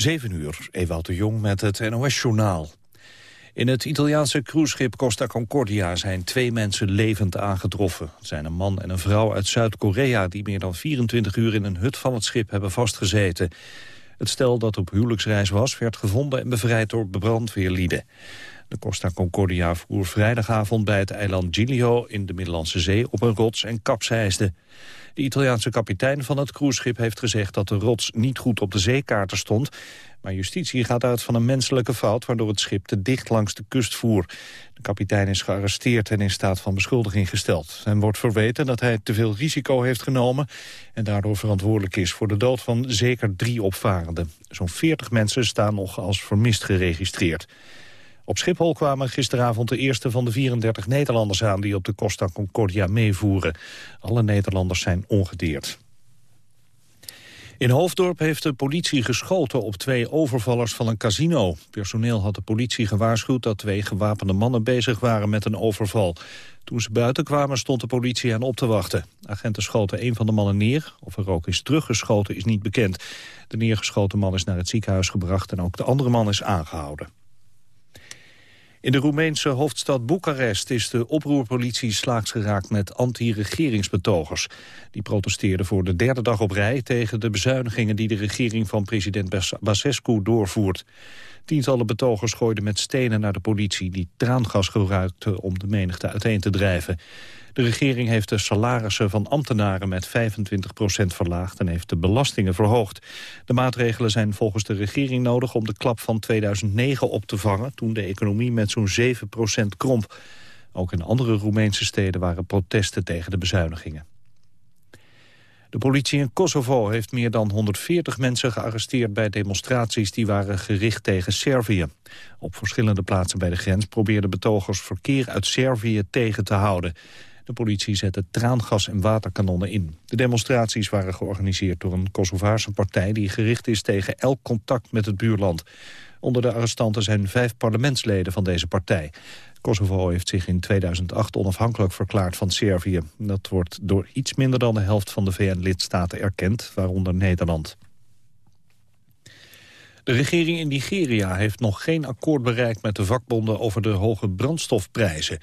7 uur, Ewout de Jong met het NOS-journaal. In het Italiaanse cruiseschip Costa Concordia zijn twee mensen levend aangetroffen. Het zijn een man en een vrouw uit Zuid-Korea... die meer dan 24 uur in een hut van het schip hebben vastgezeten. Het stel dat op huwelijksreis was... werd gevonden en bevrijd door brandweerlieden. De Costa Concordia voer vrijdagavond bij het eiland Giglio... in de Middellandse Zee op een rots en kapseisde. De Italiaanse kapitein van het cruiseschip heeft gezegd dat de rots niet goed op de zeekaarten stond. Maar justitie gaat uit van een menselijke fout waardoor het schip te dicht langs de kust voer. De kapitein is gearresteerd en in staat van beschuldiging gesteld. Hem wordt verweten dat hij te veel risico heeft genomen en daardoor verantwoordelijk is voor de dood van zeker drie opvarenden. Zo'n 40 mensen staan nog als vermist geregistreerd. Op Schiphol kwamen gisteravond de eerste van de 34 Nederlanders aan... die op de Costa Concordia meevoeren. Alle Nederlanders zijn ongedeerd. In Hoofddorp heeft de politie geschoten op twee overvallers van een casino. Personeel had de politie gewaarschuwd dat twee gewapende mannen bezig waren met een overval. Toen ze buiten kwamen stond de politie hen op te wachten. Agenten schoten een van de mannen neer. Of er ook is teruggeschoten is niet bekend. De neergeschoten man is naar het ziekenhuis gebracht en ook de andere man is aangehouden. In de Roemeense hoofdstad Boekarest is de oproerpolitie slaags geraakt met anti-regeringsbetogers. Die protesteerden voor de derde dag op rij tegen de bezuinigingen die de regering van president Basescu doorvoert. Tientallen betogers gooiden met stenen naar de politie die traangas gebruikte om de menigte uiteen te drijven. De regering heeft de salarissen van ambtenaren met 25% verlaagd en heeft de belastingen verhoogd. De maatregelen zijn volgens de regering nodig om de klap van 2009 op te vangen, toen de economie met zo'n 7% kromp. Ook in andere Roemeense steden waren protesten tegen de bezuinigingen. De politie in Kosovo heeft meer dan 140 mensen gearresteerd bij demonstraties die waren gericht tegen Servië. Op verschillende plaatsen bij de grens probeerden betogers verkeer uit Servië tegen te houden. De politie zette traangas en waterkanonnen in. De demonstraties waren georganiseerd door een Kosovaarse partij... die gericht is tegen elk contact met het buurland. Onder de arrestanten zijn vijf parlementsleden van deze partij. Kosovo heeft zich in 2008 onafhankelijk verklaard van Servië. Dat wordt door iets minder dan de helft van de VN-lidstaten erkend, waaronder Nederland. De regering in Nigeria heeft nog geen akkoord bereikt met de vakbonden over de hoge brandstofprijzen.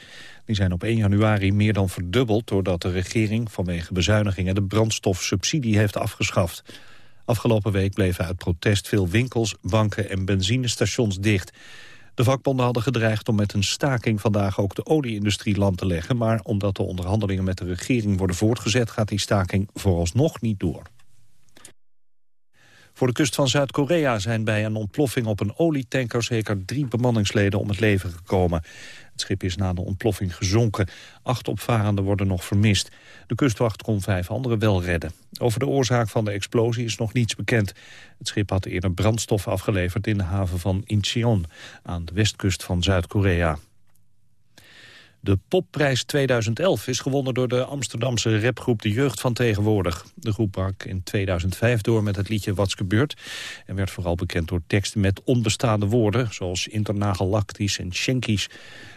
Die zijn op 1 januari meer dan verdubbeld doordat de regering vanwege bezuinigingen de brandstofsubsidie heeft afgeschaft. Afgelopen week bleven uit protest veel winkels, banken en benzinestations dicht. De vakbonden hadden gedreigd om met een staking vandaag ook de olieindustrie land te leggen. Maar omdat de onderhandelingen met de regering worden voortgezet gaat die staking vooralsnog niet door. Voor de kust van Zuid-Korea zijn bij een ontploffing op een olietanker zeker drie bemanningsleden om het leven gekomen. Het schip is na de ontploffing gezonken. Acht opvarenden worden nog vermist. De kustwacht kon vijf anderen wel redden. Over de oorzaak van de explosie is nog niets bekend. Het schip had eerder brandstof afgeleverd in de haven van Incheon... aan de westkust van Zuid-Korea. De popprijs 2011 is gewonnen door de Amsterdamse rapgroep De Jeugd van Tegenwoordig. De groep brak in 2005 door met het liedje Wat's gebeurd... en werd vooral bekend door teksten met onbestaande woorden... zoals internagellactisch en schenkies.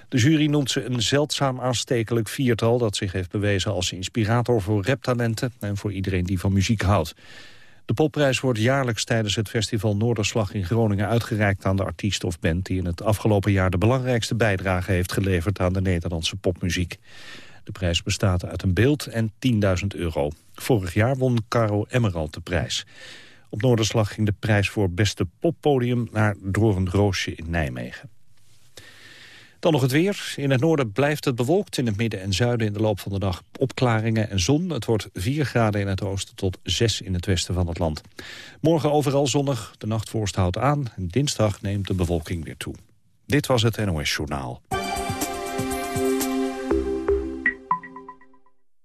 De jury noemt ze een zeldzaam aanstekelijk viertal... dat zich heeft bewezen als inspirator voor raptalenten... en voor iedereen die van muziek houdt. De popprijs wordt jaarlijks tijdens het festival Noorderslag in Groningen uitgereikt aan de artiest of band die in het afgelopen jaar de belangrijkste bijdrage heeft geleverd aan de Nederlandse popmuziek. De prijs bestaat uit een beeld en 10.000 euro. Vorig jaar won Caro Emerald de prijs. Op Noorderslag ging de prijs voor beste poppodium naar Dorend Roosje in Nijmegen. Dan nog het weer. In het noorden blijft het bewolkt. In het midden en zuiden in de loop van de dag opklaringen en zon. Het wordt 4 graden in het oosten tot 6 in het westen van het land. Morgen overal zonnig. De nachtvorst houdt aan. En dinsdag neemt de bewolking weer toe. Dit was het NOS Journaal.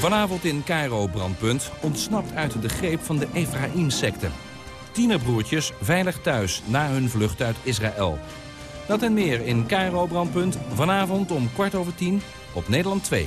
Vanavond in Cairo Brandpunt ontsnapt uit de greep van de Ephraim-secte. tienerbroertjes veilig thuis na hun vlucht uit Israël. Dat en meer in KRO Brandpunt vanavond om kwart over tien op Nederland 2.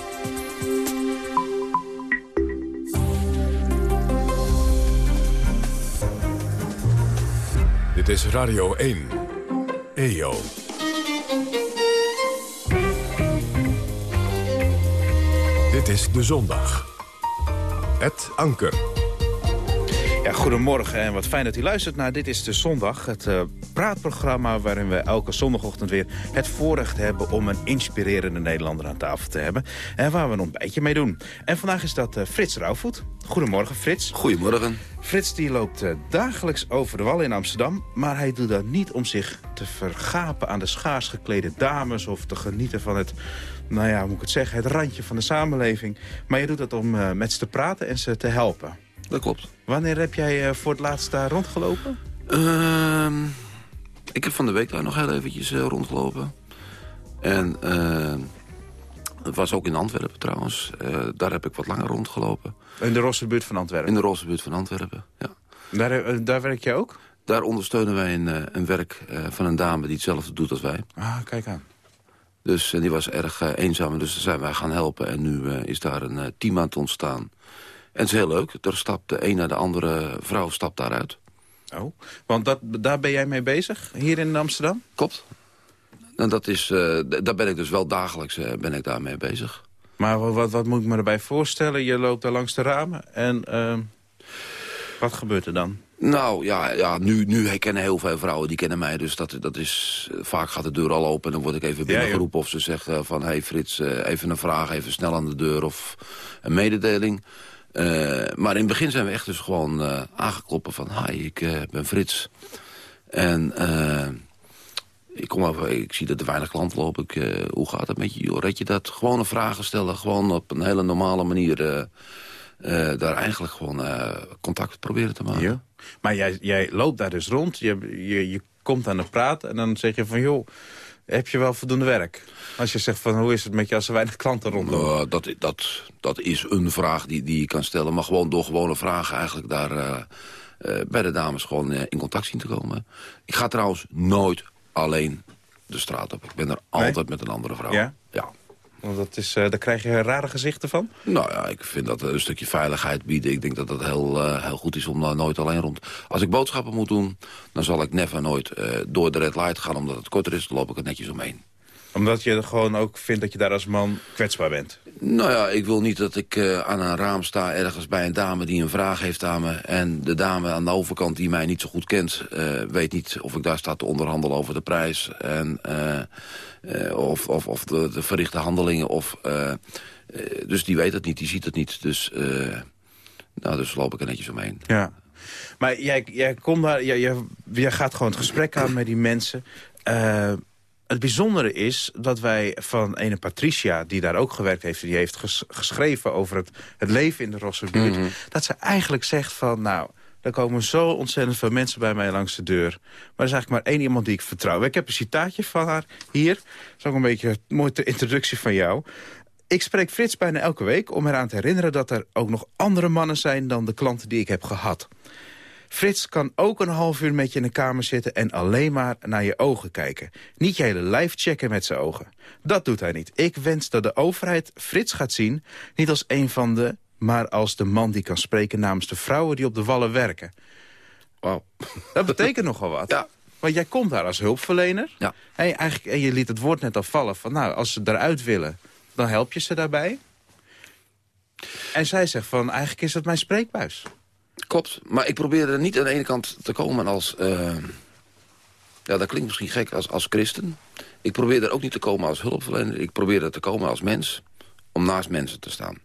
Dit is Radio 1. EO. Dit is De Zondag. Het Anker. Ja, goedemorgen en wat fijn dat u luistert naar Dit is de Zondag. Het uh, praatprogramma waarin we elke zondagochtend weer het voorrecht hebben... om een inspirerende Nederlander aan tafel te hebben. En waar we een ontbijtje mee doen. En vandaag is dat uh, Frits Rauwvoet. Goedemorgen Frits. Goedemorgen. Frits die loopt uh, dagelijks over de wal in Amsterdam... maar hij doet dat niet om zich te vergapen aan de schaars geklede dames... of te genieten van het nou ja, hoe moet ik het zeggen, het randje van de samenleving. Maar je doet dat om uh, met ze te praten en ze te helpen. Dat klopt. Wanneer heb jij uh, voor het laatst daar rondgelopen? Uh, ik heb van de week daar nog heel eventjes rondgelopen. En het was ook in Antwerpen trouwens. daar heb ik wat langer rondgelopen. In de Rosse buurt van Antwerpen? In de Rosse buurt van Antwerpen, ja. Daar, daar werk jij ook? Daar ondersteunen wij een, een werk van een dame die hetzelfde doet als wij. Ah, kijk aan. Dus en die was erg uh, eenzaam, dus daar zijn wij gaan helpen. En nu uh, is daar een uh, team aan het ontstaan. En het is heel leuk. Er stapt de een naar de andere vrouw stapt daaruit. Oh, want dat, daar ben jij mee bezig, hier in Amsterdam? Klopt. En dat is, daar ben ik dus wel dagelijks ben ik daarmee bezig. Maar wat, wat moet ik me erbij voorstellen? Je loopt daar langs de ramen en wat gebeurt er dan? Nou, ja, ja nu, nu herkennen heel veel vrouwen, die kennen mij. Dus dat, dat is, vaak gaat de deur al open en dan word ik even binnengeroepen. Ja, of ze zeggen van, hey Frits, even een vraag, even snel aan de deur of een mededeling. Uh, maar in het begin zijn we echt dus gewoon uh, aangekloppen van... hi, ik uh, ben Frits. En ik, kom over, ik zie dat er weinig klanten lopen. Ik, hoe gaat het met je? Joh, red je dat? Gewoon een vragen stellen. Gewoon op een hele normale manier... daar eigenlijk gewoon contact proberen te maken. Ja. Maar jij, jij loopt daar dus rond. Je, je, je komt aan de praat en dan zeg je van... joh, heb je wel voldoende werk? Als je zegt van hoe is het met je als er weinig klanten rondlopen? Uh, dat, dat, dat is een vraag die, die je kan stellen. Maar gewoon door gewone vragen eigenlijk daar uh, uh, bij de dames gewoon in contact zien te komen. Ik ga trouwens nooit alleen de straat op. Ik ben er nee? altijd met een andere vrouw. Ja? Ja. Want dat is, uh, daar krijg je rare gezichten van? Nou ja, ik vind dat een stukje veiligheid bieden. Ik denk dat dat heel, uh, heel goed is om daar nooit alleen rond... Als ik boodschappen moet doen, dan zal ik never nooit uh, door de red light gaan... omdat het korter is, dan loop ik er netjes omheen omdat je gewoon ook vindt dat je daar als man kwetsbaar bent? Nou ja, ik wil niet dat ik uh, aan een raam sta ergens bij een dame die een vraag heeft aan me... en de dame aan de overkant die mij niet zo goed kent... Uh, weet niet of ik daar sta te onderhandelen over de prijs... En, uh, of, of, of de, de, verrichte handelingen. Of, dus die weet het niet, die ziet het niet. Dus, nou, dus loop ik er netjes omheen. Ja. Maar jij, jij, komt daar, jij, jij, jij gaat gewoon het gesprek aan met die mensen... Het bijzondere is dat wij van ene Patricia, die daar ook gewerkt heeft... die heeft ges geschreven over het, het leven in de Rosserbuurt... Mm -hmm. dat ze eigenlijk zegt van... nou, er komen zo ontzettend veel mensen bij mij langs de deur. Maar er is eigenlijk maar één iemand die ik vertrouw. Ik heb een citaatje van haar hier. Dat is ook een beetje een mooie introductie van jou. Ik spreek Frits bijna elke week om eraan te herinneren... dat er ook nog andere mannen zijn dan de klanten die ik heb gehad. Frits kan ook een half uur met je in de kamer zitten... en alleen maar naar je ogen kijken. Niet je hele lijf checken met zijn ogen. Dat doet hij niet. Ik wens dat de overheid Frits gaat zien... niet als een van de, maar als de man die kan spreken... namens de vrouwen die op de wallen werken. Wow. Dat betekent nogal wat. Ja. Want jij komt daar als hulpverlener. Ja. En, eigenlijk, en je liet het woord net al vallen van... nou, als ze eruit willen, dan help je ze daarbij. En zij zegt van, eigenlijk is het mijn spreekbuis. Klopt, maar ik probeer er niet aan de ene kant te komen als... Uh, ja, dat klinkt misschien gek als, als christen. Ik probeer er ook niet te komen als hulpverlener. Ik probeer er te komen als mens, om naast mensen te staan.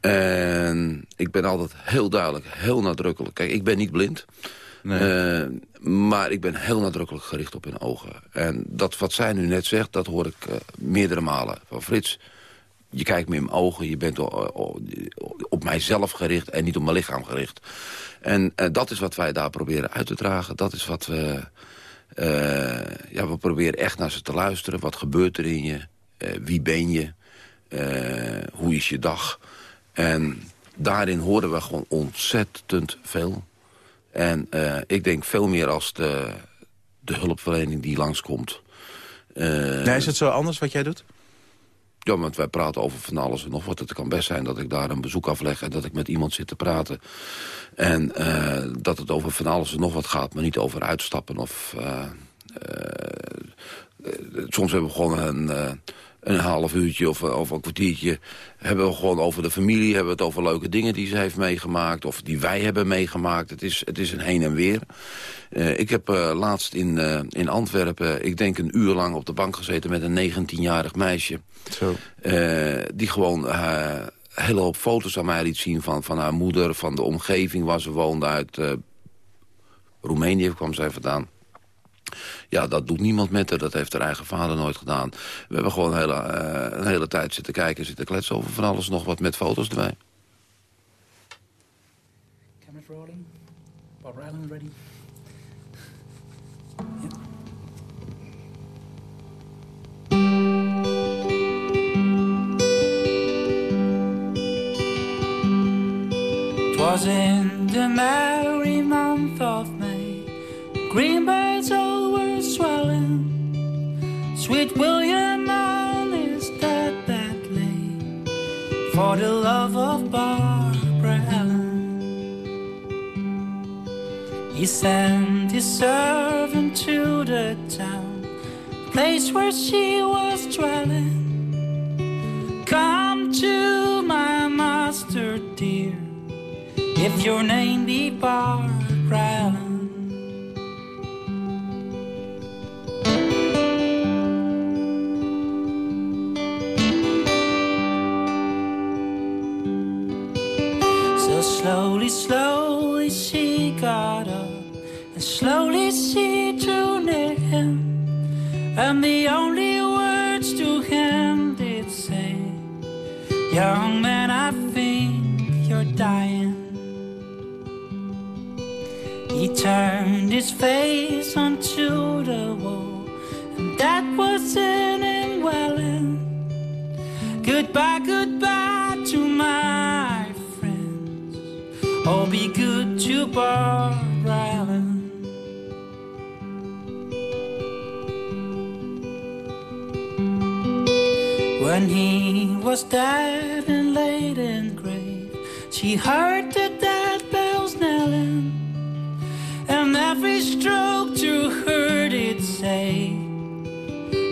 En ik ben altijd heel duidelijk, heel nadrukkelijk. Kijk, ik ben niet blind. Eh, maar ik ben heel nadrukkelijk gericht op hun ogen. En dat wat zij nu net zegt, dat hoor ik meerdere malen. Van Frits, je kijkt me in mijn ogen, je bent op mijzelf gericht en niet op mijn lichaam gericht. En dat is wat wij daar proberen uit te dragen. Dat is wat we... ja, we proberen echt naar ze te luisteren. Wat gebeurt er in je? wie ben je? hoe is je dag? En daarin horen we gewoon ontzettend veel. En ik denk veel meer als de, de hulpverlening die langskomt. Uh, is het zo anders wat jij doet? Ja, want wij praten over van alles en nog wat. Het kan best zijn dat ik daar een bezoek afleg... en dat ik met iemand zit te praten. En uh, dat het over van alles en nog wat gaat... maar niet over uitstappen of... soms hebben we gewoon een een half uurtje of, of een kwartiertje... hebben we gewoon over de familie, hebben we het over leuke dingen die ze heeft meegemaakt... of die wij hebben meegemaakt. Het is, het is een heen en weer. Uh, ik heb uh, laatst in, uh, in Antwerpen, ik denk een uur lang op de bank gezeten... met een 19-jarig meisje. Zo. die gewoon een hele hoop foto's aan mij liet zien van, van haar moeder... van de omgeving waar ze woonde uit Roemenië kwam zij vandaan. Ja, dat doet niemand met haar. Dat heeft haar eigen vader nooit gedaan. We hebben gewoon een hele, uh, een hele tijd zitten kijken... zitten kletsen over van alles nog wat met foto's erbij. Camera rolling. Bob ready. Was in the merry month of Sweet William on his deathbed lay for the love of Barbara Allen. He sent his servant to the town, place where she was dwelling. Come to my master, dear, if your name be Barbara Allen. Slowly she drew near him. And the only words to him did say, Young man, I think you're dying. He turned his face onto the wall, and that was in him welling. Goodbye, goodbye to my friends. Oh, be good to Barbara Allen. When he was dead and laid in grave, she heard the dead bells knelling, and every stroke to her did say,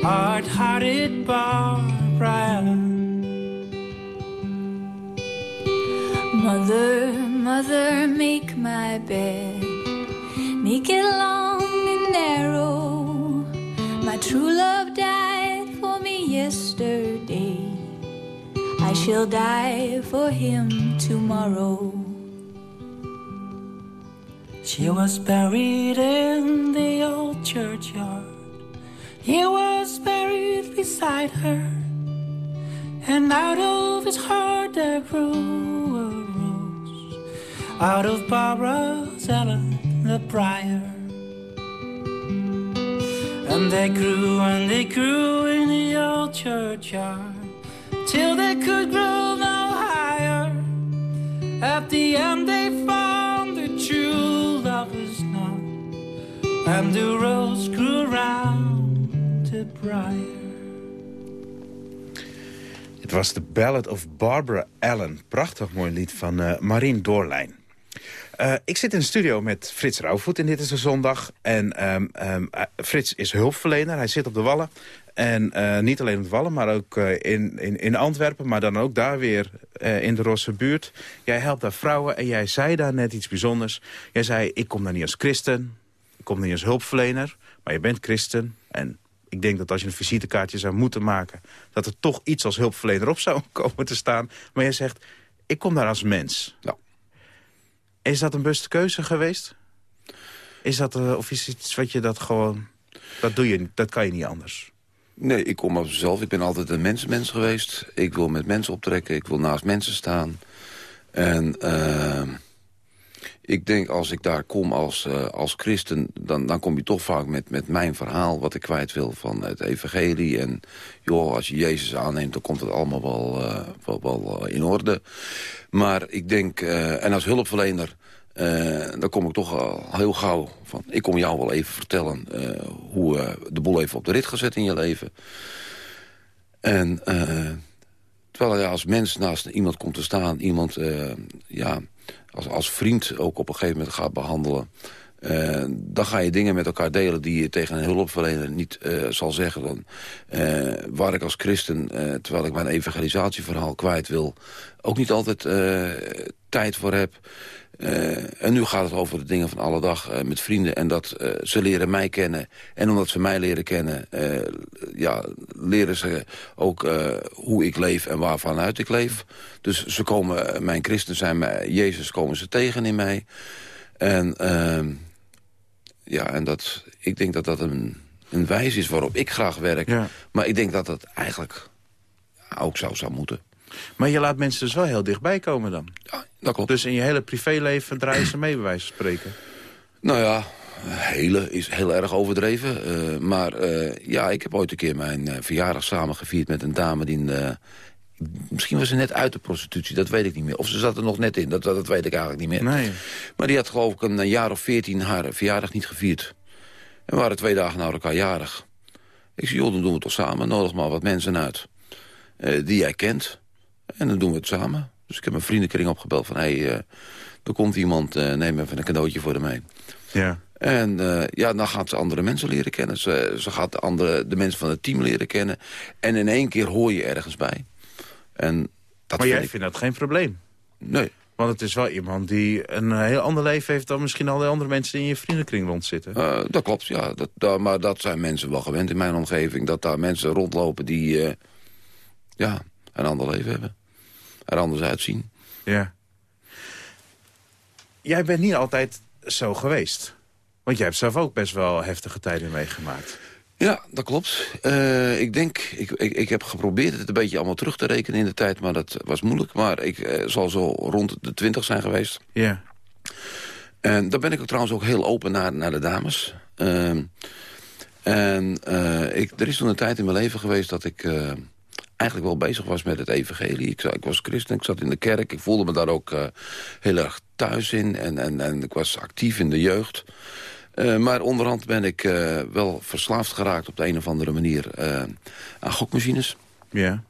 Hard-hearted Barbara Mother, mother, make my bed. Make it long and narrow. My true love died for me yesterday. Shall die for him tomorrow. She was buried in the old churchyard. He was buried beside her. And out of his heart there grew a rose. out of Barbara's Ellen the briar. And they grew and they grew in the old churchyard till they could grow no higher. At the end, they found the true lover's knot, and the rose grew round the briar. Het was de Ballad of Barbara Allen. Prachtig mooi lied van uh, Marien Doorlijn. Uh, ik zit in de studio met Frits Rauwvoet en dit is een zondag. En um, um, Frits is hulpverlener, hij zit op de Wallen. En uh, niet alleen op Wallen, maar ook uh, in, in, in Antwerpen... maar dan ook daar weer in de Rosse buurt. Jij helpt daar vrouwen en jij zei daar net iets bijzonders. Jij zei, ik kom daar niet als christen, ik kom niet als hulpverlener... maar je bent christen en ik denk dat als je een visitekaartje zou moeten maken... dat er toch iets als hulpverlener op zou komen te staan. Maar jij zegt, ik kom daar als mens. Ja. Is dat een bewuste keuze geweest? Is dat, of is iets wat je dat gewoon... Dat, doe je, dat kan je niet anders? Nee, ik kom op mezelf. Ik ben altijd een mensenmens geweest. Ik wil met mensen optrekken. Ik wil naast mensen staan. En uh, ik denk als ik daar kom als, uh, als christen... Dan, dan kom je toch vaak met, met mijn verhaal wat ik kwijt wil van het evangelie. En joh, als je Jezus aanneemt, dan komt het allemaal wel, uh, wel, wel in orde. Maar ik denk, en als hulpverlener... Uh, dan kom ik toch al heel gauw van... ik kom jou wel even vertellen uh, hoe uh, de boel even op de rit gezet in je leven. En terwijl je als mens naast iemand komt te staan... iemand ja, als, als vriend ook op een gegeven moment gaat behandelen... dan ga je dingen met elkaar delen die je tegen een hulpverlener niet zal zeggen. Dan, waar ik als christen, terwijl ik mijn evangelisatieverhaal kwijt wil... ook niet altijd tijd voor heb... Uh, en nu gaat het over de dingen van alle dag uh, met vrienden. En dat uh, ze leren mij kennen. En omdat ze mij leren kennen, ja, leren ze ook hoe ik leef en waarvan uit ik leef. Dus ze komen, mijn christen zijn, Jezus komen ze tegen in mij. En ehm, ja, en dat, ik denk dat dat een, een wijze is waarop ik graag werk. Ja. Maar ik denk dat dat eigenlijk ook zo zou moeten. Maar je laat mensen dus wel heel dichtbij komen dan? Ja, dat klopt. Dus in je hele privéleven draaien ze mee, bij wijze van spreken? Nou ja, hele is heel erg overdreven. Uh, maar uh, ja, ik heb ooit een keer mijn uh, verjaardag samengevierd met een dame die... misschien was ze net uit de prostitutie, dat weet ik niet meer. Of ze zat er nog net in, dat, dat weet ik eigenlijk niet meer. Nee. Maar die had geloof ik een jaar of veertien haar verjaardag niet gevierd. En we waren twee dagen na elkaar jarig. Ik zei, joh, dan doen we het toch samen. Nodig maar wat mensen uit. die jij kent. En dan doen we het samen. Dus ik heb mijn vriendenkring opgebeld van... hé, hey, uh, er komt iemand, uh, neem even een cadeautje voor hem mee. Ja. En uh, ja, dan gaat ze andere mensen leren kennen. Ze, ze gaat de, andere, de mensen van het team leren kennen. En in één keer hoor je ergens bij. En dat maar jij ik... vindt dat geen probleem? Nee. Want het is wel iemand die een heel ander leven heeft... dan misschien al die andere mensen die in je vriendenkring rondzitten. Uh, dat klopt, ja. Dat, dat, maar dat zijn mensen wel gewend in mijn omgeving. Dat daar mensen rondlopen die... Uh, ja, een ander leven hebben. Er anders uitzien. Ja. Jij bent niet altijd zo geweest. Want jij hebt zelf ook best wel heftige tijden meegemaakt. Ja, dat klopt. Uh, ik denk, ik, ik, ik heb geprobeerd het een beetje allemaal terug te rekenen in de tijd, maar dat was moeilijk. Maar ik uh, zal zo rond de twintig zijn geweest. Ja. En daar ben ik ook trouwens ook heel open naar, naar de dames. Uh, en uh, ik, er is toen een tijd in mijn leven geweest dat ik eigenlijk wel bezig was met het evangelie. Ik, ik, was christen, ik zat in de kerk. Ik voelde me daar ook uh, heel erg thuis in. En, en, en ik was actief in de jeugd. Uh, maar onderhand ben ik uh, wel verslaafd geraakt op de een of andere manier aan gokmachines. Ja.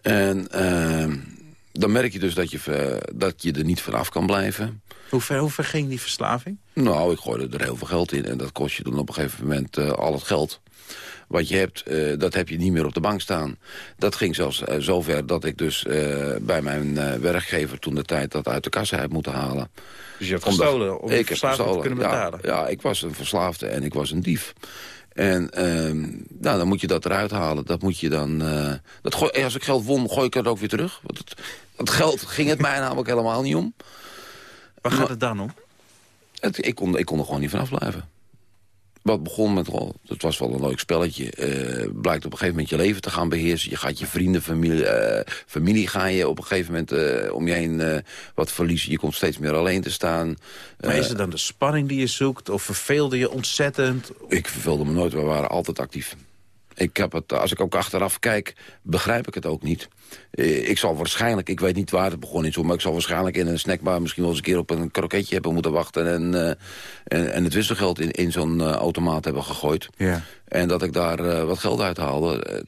En dan merk je dus dat je, dat je er niet vanaf kan blijven. Hoe ver, hoe ver ging die verslaving? Nou, ik gooide er heel veel geld in. En dat kost je dan op een gegeven moment al het geld wat je hebt, uh, dat heb je niet meer op de bank staan. Dat ging zelfs uh, zover dat ik dus uh, bij mijn werkgever toen de tijd dat uit de kassa heb moeten halen. Dus je hebt gestolen om ik verslaafde te kunnen betalen? Ja, ja, ik was een verslaafde en ik was een dief. En ehm, nou, dan moet je dat eruit halen. Dat moet je dan... dat gooi, als ik geld won, gooi ik het ook weer terug. Want het, het geld ging het mij namelijk helemaal niet om. Waar gaat het dan om? Het, ik, kon, ik kon er gewoon niet vanaf blijven. Wat begon met, het was wel een leuk spelletje. Uh, blijkt op een gegeven moment je leven te gaan beheersen. Je gaat je vrienden, familie, uh, familie ga je op een gegeven moment uh, om je heen wat verliezen. Je komt steeds meer alleen te staan. Maar is het dan de spanning die je zoekt? Of verveelde je ontzettend? Ik verveelde me nooit, we waren altijd actief. Ik heb het, als ik ook achteraf kijk, begrijp ik het ook niet. Eh, ik zal waarschijnlijk, ik weet niet waar het begon is, maar ik zal waarschijnlijk in een snackbar misschien wel eens een keer op een kroketje hebben moeten wachten en, uh, en, en, het wisselgeld in, in zo'n uh, automaat hebben gegooid. Ja. En dat ik daar wat geld uit haalde.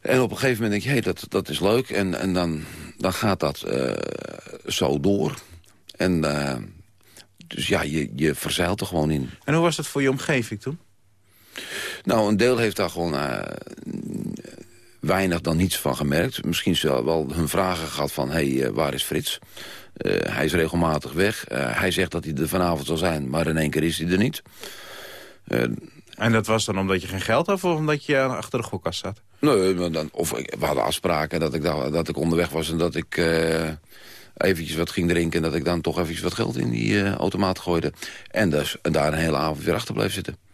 En op een gegeven moment denk je, hey, dat, dat is leuk. En, en dan, dan gaat dat zo door. En dus ja, je, je verzeilt er gewoon in. En hoe was dat voor je omgeving toen? Nou, een deel heeft daar gewoon uh, weinig dan niets van gemerkt. Misschien wel, wel hun vragen gehad van, hé, hey, uh, waar is Frits? Uh, hij is regelmatig weg. hij zegt dat hij er vanavond zal zijn, maar in één keer is hij er niet. en dat was dan omdat je geen geld had of omdat je achter de gokkast zat? Nee, dan, of we hadden afspraken dat ik, dat ik onderweg was en dat ik eventjes wat ging drinken... en dat ik dan toch eventjes wat geld in die automaat gooide. En, dus, en daar een hele avond weer achter bleef zitten.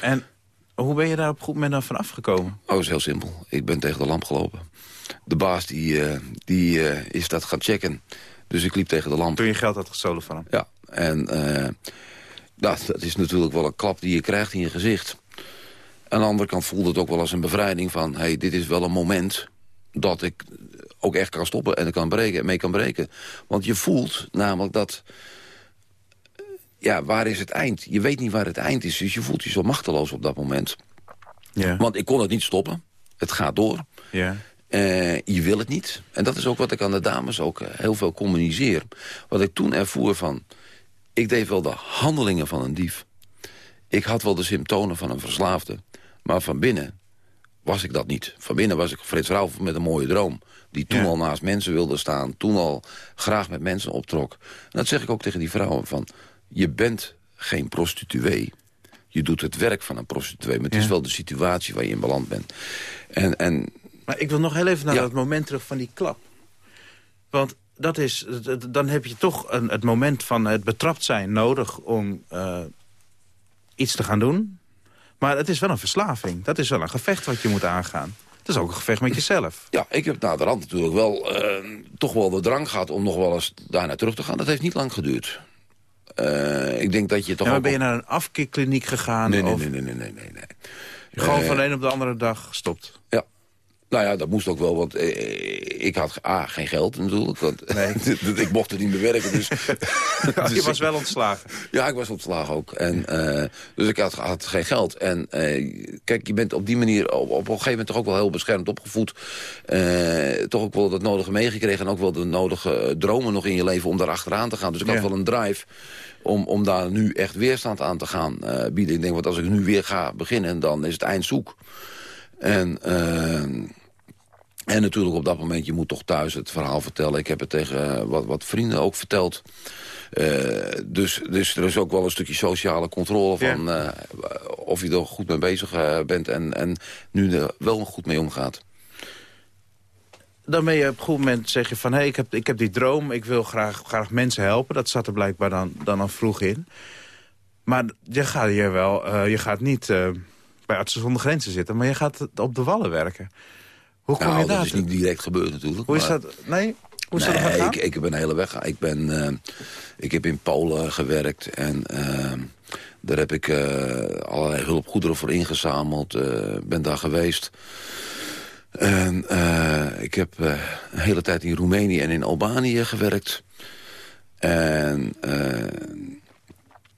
En hoe ben je daar op goed moment dan van afgekomen? Oh, is heel simpel. Ik ben tegen de lamp gelopen. De baas die, uh, die uh, is dat gaan checken. Dus ik liep tegen de lamp. Toen je geld had gestolen van hem? Ja. En dat, dat is natuurlijk wel een klap die je krijgt in je gezicht. Aan de andere kant voelde het ook wel als een bevrijding van... hey, dit is wel een moment dat ik ook echt kan stoppen en kan breken, mee kan breken. Want je voelt namelijk dat... Ja, waar is het eind? Je weet niet waar het eind is, dus je voelt je zo machteloos op dat moment. Ja. Want ik kon het niet stoppen. Het gaat door. Ja. Uh, je wil het niet. En dat is ook wat ik aan de dames ook uh, heel veel communiceer. Wat ik toen ervoer van... Ik deed wel de handelingen van een dief. Ik had wel de symptomen van een verslaafde. Maar van binnen was ik dat niet. Van binnen was ik Frits Rauw met een mooie droom. Die toen Ja. al naast mensen wilde staan. Toen al graag met mensen optrok. En dat zeg ik ook tegen die vrouwen. Van, je bent geen prostituee. Je doet het werk van een prostituee. Maar het is wel de situatie waar je in beland bent. En, en Maar ik wil nog heel even naar Ja. dat moment terug van die klap. Want dat is, dan heb je toch een, het moment van het betrapt zijn nodig om eh, iets te gaan doen. Maar het is wel een verslaving. Dat is wel een gevecht wat je moet aangaan. Het is ook een gevecht met jezelf. Ja, ik heb na de rand natuurlijk wel eh, toch wel de drang gehad om nog wel eens daarna terug te gaan. Dat heeft niet lang geduurd. Eh, ik denk dat je toch Ja, maar ben je naar een afkeerkliniek gegaan? nee, nee, of nee, nee, nee, nee, nee, nee. Gewoon Eh, van de een op de andere dag gestopt? Ja. Nou ja, dat moest ook wel, want eh, ik had A, geen geld natuurlijk. Want Nee. ik mocht het niet bewerken, dus... je dus was ik- wel ontslagen. Ja, ik was ontslagen ook. En, eh, dus ik had, had geen geld. En eh, kijk, je bent op die manier op, op een gegeven moment toch ook wel heel beschermd opgevoed. Toch ook wel dat nodige meegekregen. En ook wel de nodige dromen nog in je leven om daar achteraan te gaan. Dus ik had wel een drive om, om daar nu echt weerstand aan te gaan bieden. Ik denk, want als ik nu weer ga beginnen, dan is het eind zoek. En... eh, en natuurlijk op dat moment, je moet toch thuis het verhaal vertellen. Ik heb het tegen eh, wat, wat vrienden ook verteld. Eh, dus, dus er is ook wel een stukje sociale controle Ja. van of je er goed mee bezig bent en, en nu er wel goed mee omgaat. Dan ben je op een goed moment zeg je van... hé, hey, ik, heb, ik heb die droom, ik wil graag, graag mensen helpen. Dat zat er blijkbaar dan, dan al vroeg in. Maar je gaat hier wel, je gaat niet bij Artsen zonder Grenzen zitten... maar je gaat op de wallen werken. Hoe kom nou, je daar dat is niet direct gebeurd natuurlijk. Hoe is dat? Nee? Hoe is dat nee, gegaan? ik, ik heb een hele weg. Ik, ben, eh, ik heb in Polen gewerkt en eh, daar heb ik eh, allerlei hulpgoederen voor ingezameld. eh, ben daar geweest. En ik heb een hele tijd in Roemenië en in Albanië gewerkt. En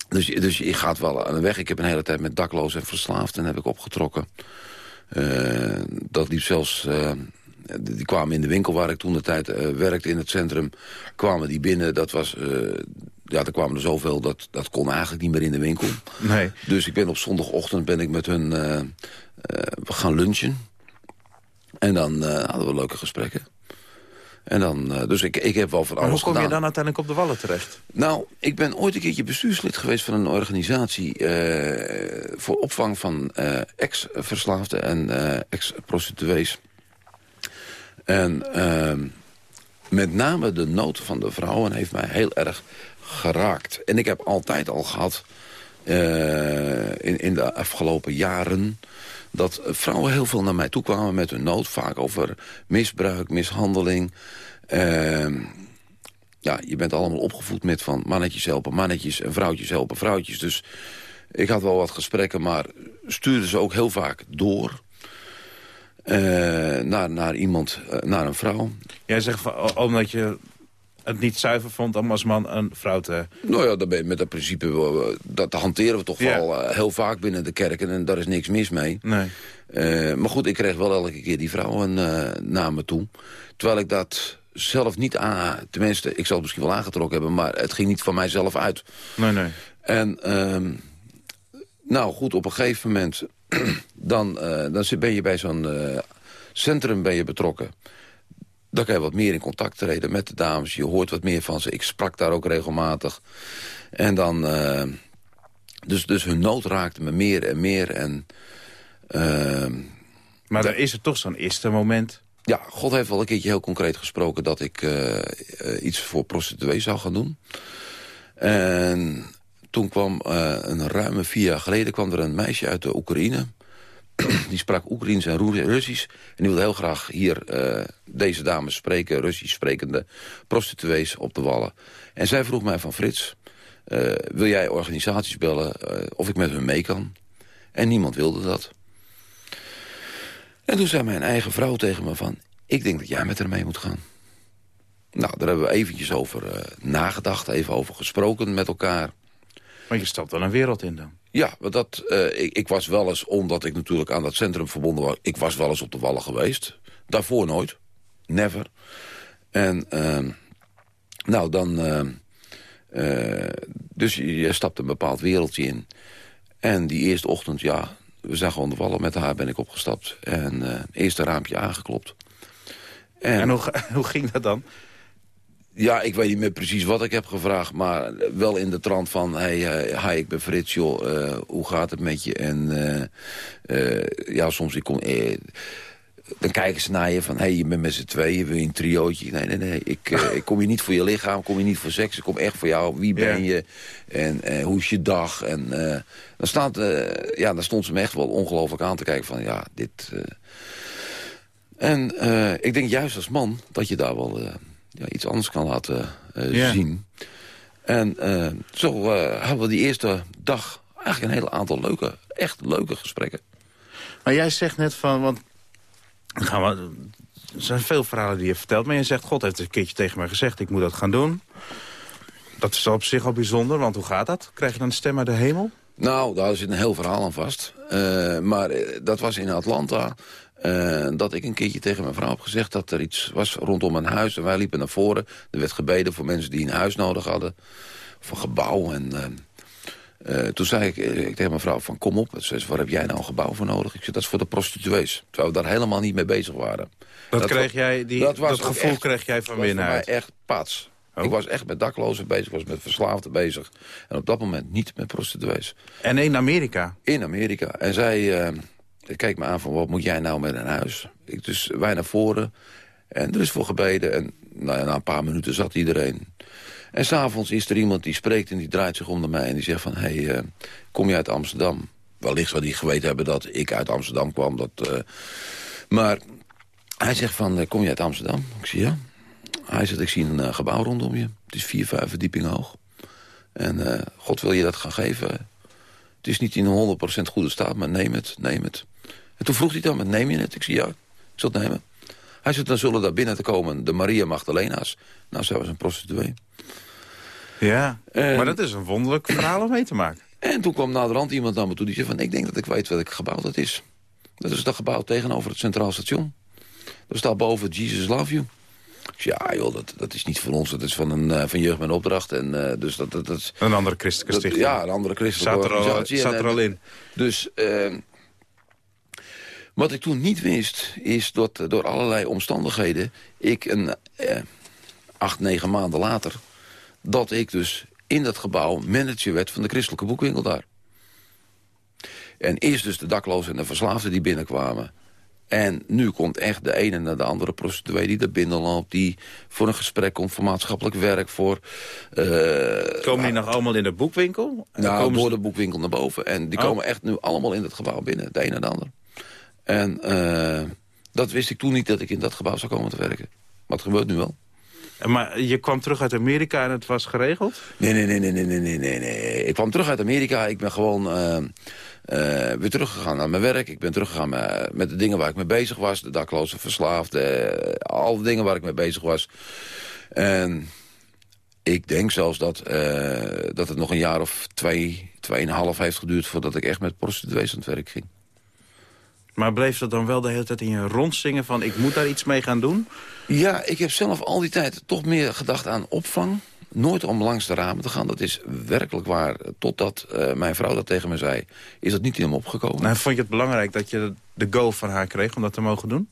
dus, dus je gaat wel aan de weg. Ik heb een hele tijd met dakloos en verslaafden heb ik opgetrokken. Eh, dat liep zelfs... eh, die kwamen in de winkel waar ik toen de tijd eh, werkte in het centrum. Kwamen die binnen, dat was... ja, er kwamen er zoveel, dat, dat kon eigenlijk niet meer in de winkel. Nee. Dus ik ben op zondagochtend ben ik met hun we gaan lunchen. En dan hadden we leuke gesprekken. En dan, eh, dus ik, ik heb wel van Maar hoe alles kom je gedaan. dan uiteindelijk op de wallen terecht? Nou, ik ben ooit een keertje bestuurslid geweest van een organisatie... eh, voor opvang van eh, ex-verslaafden en ex-prostituees. En ehm, met name de nood van de vrouwen heeft mij heel erg geraakt. En ik heb altijd al gehad, eh, in, in de afgelopen jaren... dat vrouwen heel veel naar mij toe kwamen met hun nood. Vaak over misbruik, mishandeling... Ehm, ja, je bent allemaal opgevoed met van mannetjes helpen mannetjes... en vrouwtjes helpen vrouwtjes. Dus ik had wel wat gesprekken, maar stuurde ze ook heel vaak door... eh, naar, naar iemand, eh, naar een vrouw. Jij zegt van, omdat je het niet zuiver vond om als man een vrouw te... Nou ja, daar ben je met dat principe, eh, dat hanteren we toch Ja. wel eh, heel vaak binnen de kerken... en daar is niks mis mee. Nee. Eh, maar goed, ik kreeg wel elke keer die vrouwen eh, naar me toe. Terwijl ik dat zelf niet aan... Tenminste, ik zal het misschien wel aangetrokken hebben... maar het ging niet van mijzelf uit. Nee, nee. En ehm, nou goed, op een gegeven moment... dan, dan ben je bij zo'n centrum ben je betrokken. Dan kan je wat meer in contact treden met de dames. Je hoort wat meer van ze. Ik sprak daar ook regelmatig. En dan... eh, dus, dus hun nood raakte me meer en meer. En, ehm, Maar er is er toch zo'n eerste moment Ja, God heeft wel een keertje heel concreet gesproken... dat ik uh, iets voor prostituee zou gaan doen. En toen kwam een ruime vier jaar geleden... kwam er een meisje uit de Oekraïne. Die sprak Oekraïens en Russisch. En die wilde heel graag hier deze dames spreken... Russisch sprekende prostituees op de Wallen. En zij vroeg mij van Frits... wil jij organisaties bellen of ik met hun mee kan? En niemand wilde dat. En toen zei mijn eigen vrouw tegen me van... ik denk dat jij met haar mee moet gaan. Nou, daar hebben we eventjes over nagedacht, even over gesproken met elkaar. Maar je stapt wel een wereld in dan? Ja, want dat, uh, ik, ik, was wel eens, omdat ik natuurlijk aan dat centrum verbonden was... ik was wel eens op de Wallen geweest. Daarvoor nooit. Never. En uh, nou, dan... Uh, dus je, je stapt een bepaald wereldje in. En die eerste ochtend, ja, we zijn gewoon de wallen. Met haar ben ik opgestapt. En uh, eerste raampje aangeklopt. En, en hoe, hoe ging dat dan? Ja, ik weet niet meer precies wat ik heb gevraagd. Maar wel in de trant van... Hey, uh, hi, ik ben Frits, joh. Uh, hoe gaat het met je? En uh, ja, soms... Ik kon, dan kijken ze naar je van... hé, hey, je bent met z'n tweeën, wil je een triootje? Nee, nee, nee. Ik, ik kom hier niet voor je lichaam, kom je niet voor seks. Ik kom echt voor jou. Wie ben je? En hoe is je dag? En dan, staat, ja, dan stond ze me echt wel ongelooflijk aan te kijken van... ja, dit... En ik denk juist als man dat je daar wel ja, iets anders kan laten yeah. zien. En zo hebben we die eerste dag eigenlijk een hele aantal leuke, echt leuke gesprekken. Maar jij zegt net van, want Gaan we, er zijn veel verhalen die je vertelt. Maar je zegt, God heeft een keertje tegen mij gezegd... ik moet dat gaan doen. Dat is op zich al bijzonder, want hoe gaat dat? Krijg je dan een stem uit de hemel? Nou, daar zit een heel verhaal aan vast. Uh, maar dat was in Atlanta. Uh, dat ik een keertje tegen mijn vrouw heb gezegd... dat er iets was rondom een huis. En wij liepen naar voren. Er werd gebeden voor mensen die een huis nodig hadden. Of een gebouw. En uh, toen zei ik, ik, tegen mijn vrouw van kom op. Ze zei, waar heb jij nou een gebouw voor nodig? Ik zei, dat is voor de prostituees. Terwijl we daar helemaal niet mee bezig waren. Dat, dat kreeg jij, die, dat, gevoel echt, kreeg jij van binnenuit? mij echt pats. Oh. Ik was echt met daklozen bezig, ik was met verslaafden bezig. En op dat moment niet met prostituees. En in Amerika? In Amerika. En zij uh, keek me aan van, wat moet jij nou met een huis? Ik, dus wij naar voren. En er is voor gebeden. En nou na een paar minuten zat iedereen. En s'avonds is er iemand die spreekt en die draait zich om naar mij... en die zegt van, hey, uh, kom je uit Amsterdam? Wellicht zal hij geweten hebben dat ik uit Amsterdam kwam. Dat, uh, maar hij zegt van, uh, kom je uit Amsterdam? Ik zie ja. Hij zegt, ik zie een gebouw rondom je. Het is vier, vijf verdiepingen hoog. En God wil je dat gaan geven. Het is niet in een 100% goede staat, maar neem het, neem het. En toen vroeg hij dan, neem je het? Ik zie ja, ik zal het nemen. Hij zegt, dan zullen daar binnen te komen de Maria Magdalena's. Nou, zij was een prostituee. Ja, en, maar dat is een wonderlijk verhaal om mee te maken. En toen kwam naderhand iemand naar me toe die zei van... ik denk dat ik weet welk gebouw dat is. Dat is dat gebouw tegenover het Centraal Station. Er staat boven Jesus Love You. Zei, ja joh, dat, dat is niet van ons. Dat is van, een, uh, van Jeugd met Opdracht. En, uh, dus dat, dat, dat, een andere christelijke stichting. ja, een andere christelijke zat er al, zat er al in. Dus... Uh, wat ik toen niet wist, is dat door allerlei omstandigheden... ik een eh, acht, negen maanden later dat ik dus in dat gebouw manager werd van de christelijke boekwinkel daar. En eerst dus de daklozen en de verslaafden die binnenkwamen. En nu komt echt de ene naar de andere prostituee die er binnenloopt... die voor een gesprek komt, voor maatschappelijk werk, voor... Uh, komen die nog allemaal in de boekwinkel? Nou, komen door de boekwinkel naar boven. En die oh. komen echt nu allemaal in het gebouw binnen, de een en de ander. En uh, dat wist ik toen niet dat ik in dat gebouw zou komen te werken. Maar het gebeurt nu wel. Maar je kwam terug uit Amerika en het was geregeld? Nee, nee, nee, nee, nee, nee, nee, nee. Ik kwam terug uit Amerika. Ik ben gewoon uh, weer teruggegaan naar mijn werk. Ik ben teruggegaan met, met de dingen waar ik mee bezig was. De dakloze verslaafde. Uh, al de dingen waar ik mee bezig was. En ik denk zelfs dat, dat het nog een jaar of twee, tweeënhalf heeft geduurd... voordat ik echt met prostituees aan het werk ging. Maar bleef dat dan wel de hele tijd in je rondzingen van... ik moet daar iets mee gaan doen? Ja, ik heb zelf al die tijd toch meer gedacht aan opvang. Nooit om langs de ramen te gaan. Dat is werkelijk waar. Totdat uh, mijn vrouw dat tegen me zei, is dat niet in hem opgekomen. Nou, vond je het belangrijk dat je de go van haar kreeg om dat te mogen doen?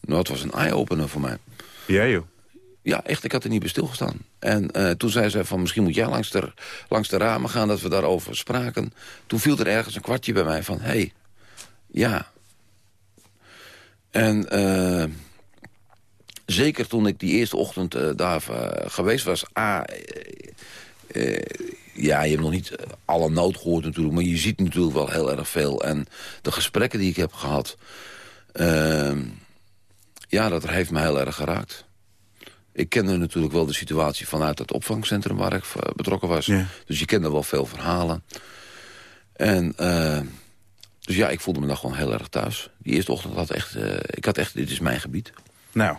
Nou, het was een eye-opener voor mij. Ja, joh. Ja, echt, ik had er niet bij stilgestaan. En uh, toen zei ze van, misschien moet jij langs de, langs de ramen gaan... dat we daarover spraken. Toen viel er ergens een kwartje bij mij van... hé, hey, ja. En uh, zeker toen ik die eerste ochtend daar geweest was... A, ja, je hebt nog niet alle nood gehoord natuurlijk... maar je ziet natuurlijk wel heel erg veel. En de gesprekken die ik heb gehad... Ehm, ja, dat heeft me heel erg geraakt. Ik kende natuurlijk wel de situatie vanuit het opvangcentrum waar ik betrokken was. Dus je kende wel veel verhalen. En uh, dus ja, ik voelde me dan gewoon heel erg thuis. Die eerste ochtend had echt, uh, ik had echt, dit is mijn gebied. Nou,